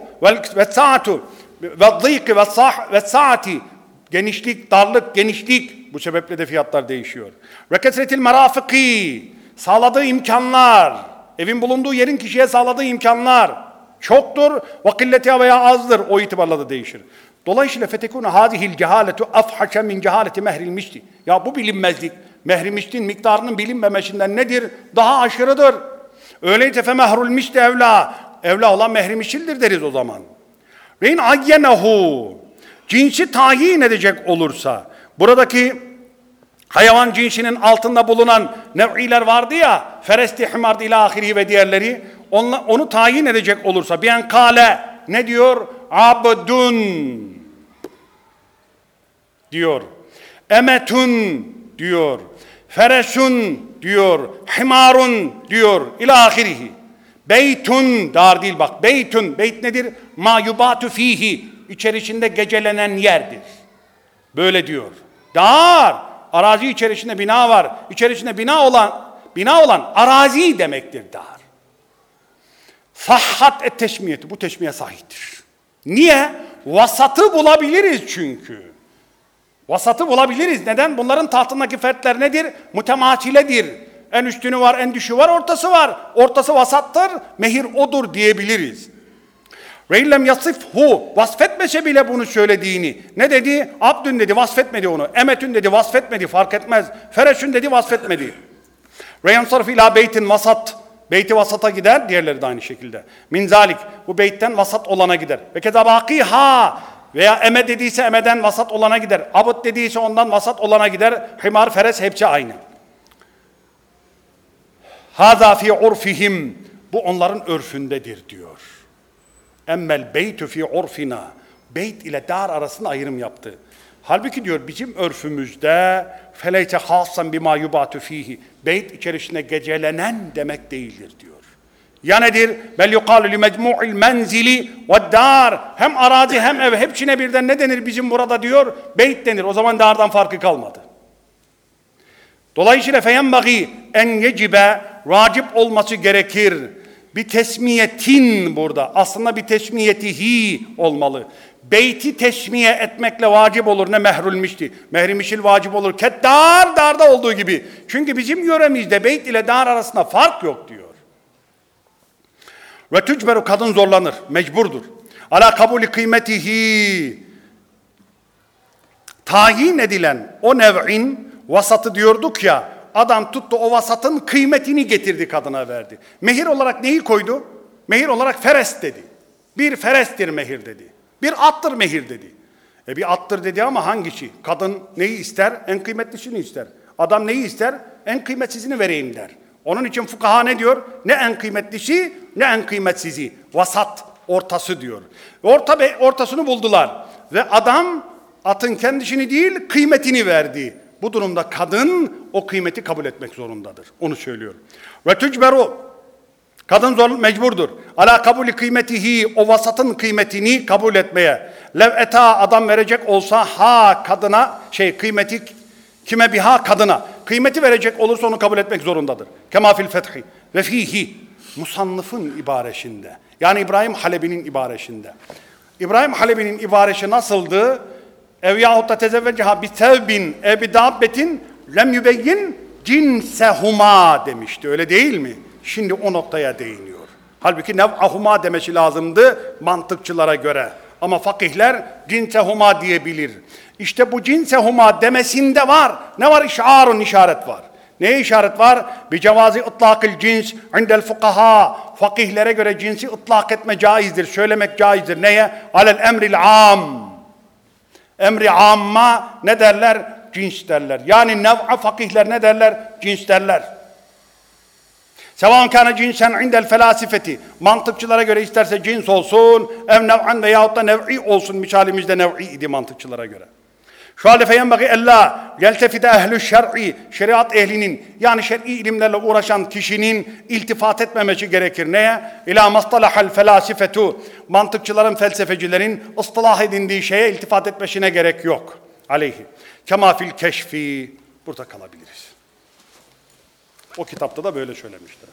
ve saatu ve zîki ve sah ve saati genişlik, darlık, genişlik bu sebeple de fiyatlar değişiyor. Ve kesretil merafiki sağladığı imkanlar, evin bulunduğu yerin kişiye sağladığı imkanlar çoktur ve killeti veya azdır o itibarla da değişir. Dolayısıyla fetekune hadihil cehaletu afhaşe min cehaleti mehril. Ya bu bilinmezlik mehrimiştin miktarının bilinmemesinden nedir? Daha aşırıdır. Öyleyse fe mehrul mişti evla. Evla olan mehrimişildir deriz o zaman. Ve in ayyenehu cinsi tayin edecek olursa buradaki hayvan cinsinin altında bulunan nev'iler vardı ya feresti himardı ila ahiri ve diğerleri onla, onu tayin edecek olursa bir kale ne diyor? Abdun diyor. Emetun diyor. Feresun diyor. Himarun diyor. İlâ ahirihi. Beytun dar değil bak. Beytun. Beyt nedir? Ma yubatu fihi. İçerisinde gecelenen yerdir. Böyle diyor. Dar. Arazi içerisinde bina var. İçerisinde bina olan bina olan arazi demektir dar. Sahhat et teşmiyeti. Bu teşmiye sahiptir. Niye? Vasatı bulabiliriz çünkü. Vasatı bulabiliriz. Neden? Bunların tahtındaki fertler nedir? Mutematiledir. En üstünü var, en düşüğü var, ortası var. Ortası vasattır, mehir odur diyebiliriz. Reylem yasifhu vasfetmese bile bunu söylediğini. Ne dedi? Abdün dedi vasfetmedi onu. Emetün dedi vasfetmedi fark etmez. Fereşün dedi vasfetmedi. Reyansarf ila beytin vasat. Beyti vasata gider, diğerleri de aynı şekilde. Min zalik, bu beytten vasat olana gider. Ve kezabaki ha veya eme dediyse emeden vasat olana gider. Abut dediyse ondan vasat olana gider. Himar, feres hepsi aynı. Haza fi urfihim. Bu onların örfündedir diyor. Emmel beytü fi urfina. Beyt ile dar arasında ayrım yaptı. Halbuki diyor bizim örfümüzde feleyte hasan bima yubatu fihi. Beyt içerisinde gecelenen demek değildir diyor. Ya nedir? Bel yukalu li mecmu'il menzili ve dar. Hem arazi hem ev hepsine birden ne denir bizim burada diyor? Beyt denir. O zaman dardan farkı kalmadı. Dolayısıyla feyenbagi en yecibe vacip olması gerekir. Bir tesmiyetin burada. Aslında bir tesmiyetihi olmalı. Beyti tesmiye etmekle vacip olur ne mehrülmişti. Mehrimişil vacip olur. Ket dar darda olduğu gibi. Çünkü bizim yöremizde beyt ile dar arasında fark yok diyor. Ve tücberu kadın zorlanır, mecburdur. Ala kabulü kıymetihi tayin edilen o nev'in vasatı diyorduk ya adam tuttu o vasatın kıymetini getirdi kadına verdi. Mehir olarak neyi koydu? Mehir olarak feres dedi. Bir ferestir mehir dedi. Bir attır mehir dedi. E bir attır dedi ama hangisi? Kadın neyi ister? En kıymetlisini ister. Adam neyi ister? En kıymetsizini vereyim der. Onun için fukaha ne diyor? Ne en kıymetlisi ne en kıymetsizi. Vasat, ortası diyor. Orta be- ortasını buldular. Ve adam atın kendisini değil kıymetini verdi. Bu durumda kadın o kıymeti kabul etmek zorundadır. Onu söylüyor. Ve tücberu Kadın zor mecburdur. Ala kabulü kıymetihi o vasatın kıymetini kabul etmeye. Lev eta adam verecek olsa ha kadına şey kıymeti kime biha kadına. Kıymeti verecek olursa onu kabul etmek zorundadır. Kema fil fethi ve fihi musannıfın ibaresinde. Yani İbrahim Halebi'nin ibaresinde. İbrahim Halebi'nin ibaresi nasıldı? Ev yahut da tezevveceha bi tevbin e bi dabbetin lem yübeyyin cinsehuma demişti. Öyle değil mi? Şimdi o noktaya değiniyor. Halbuki nev'ahuma demesi lazımdı mantıkçılara göre. Ama fakihler cinsehuma diyebilir. İşte bu cinsehuma demesinde var. Ne var? İşarun işaret var. Neye işaret var? Bir cevazi ıtlakil cins indel fukaha. Fakihlere göre cinsi ıtlak etme caizdir, söylemek caizdir. Neye? Alel emril am. Emri amma ne derler? Cins derler. Yani nev'a fakihler ne derler? Cins derler. Sevan kana cinsen indel felasifeti. Mantıkçılara göre isterse cins olsun, ev nev'an veyahut da nev'i olsun. Misalimizde nev'i idi mantıkçılara göre. Şu halde feyenbagi ella yeltefide ehlü şer'i şeriat ehlinin yani şer'i ilimlerle uğraşan kişinin iltifat etmemesi gerekir. Neye? İlâ mastalahal felasifetu mantıkçıların, felsefecilerin ıstılah edindiği şeye iltifat etmesine gerek yok. Aleyhi. Kema fil keşfi. Burada kalabiliriz. O kitapta da böyle söylemiştir.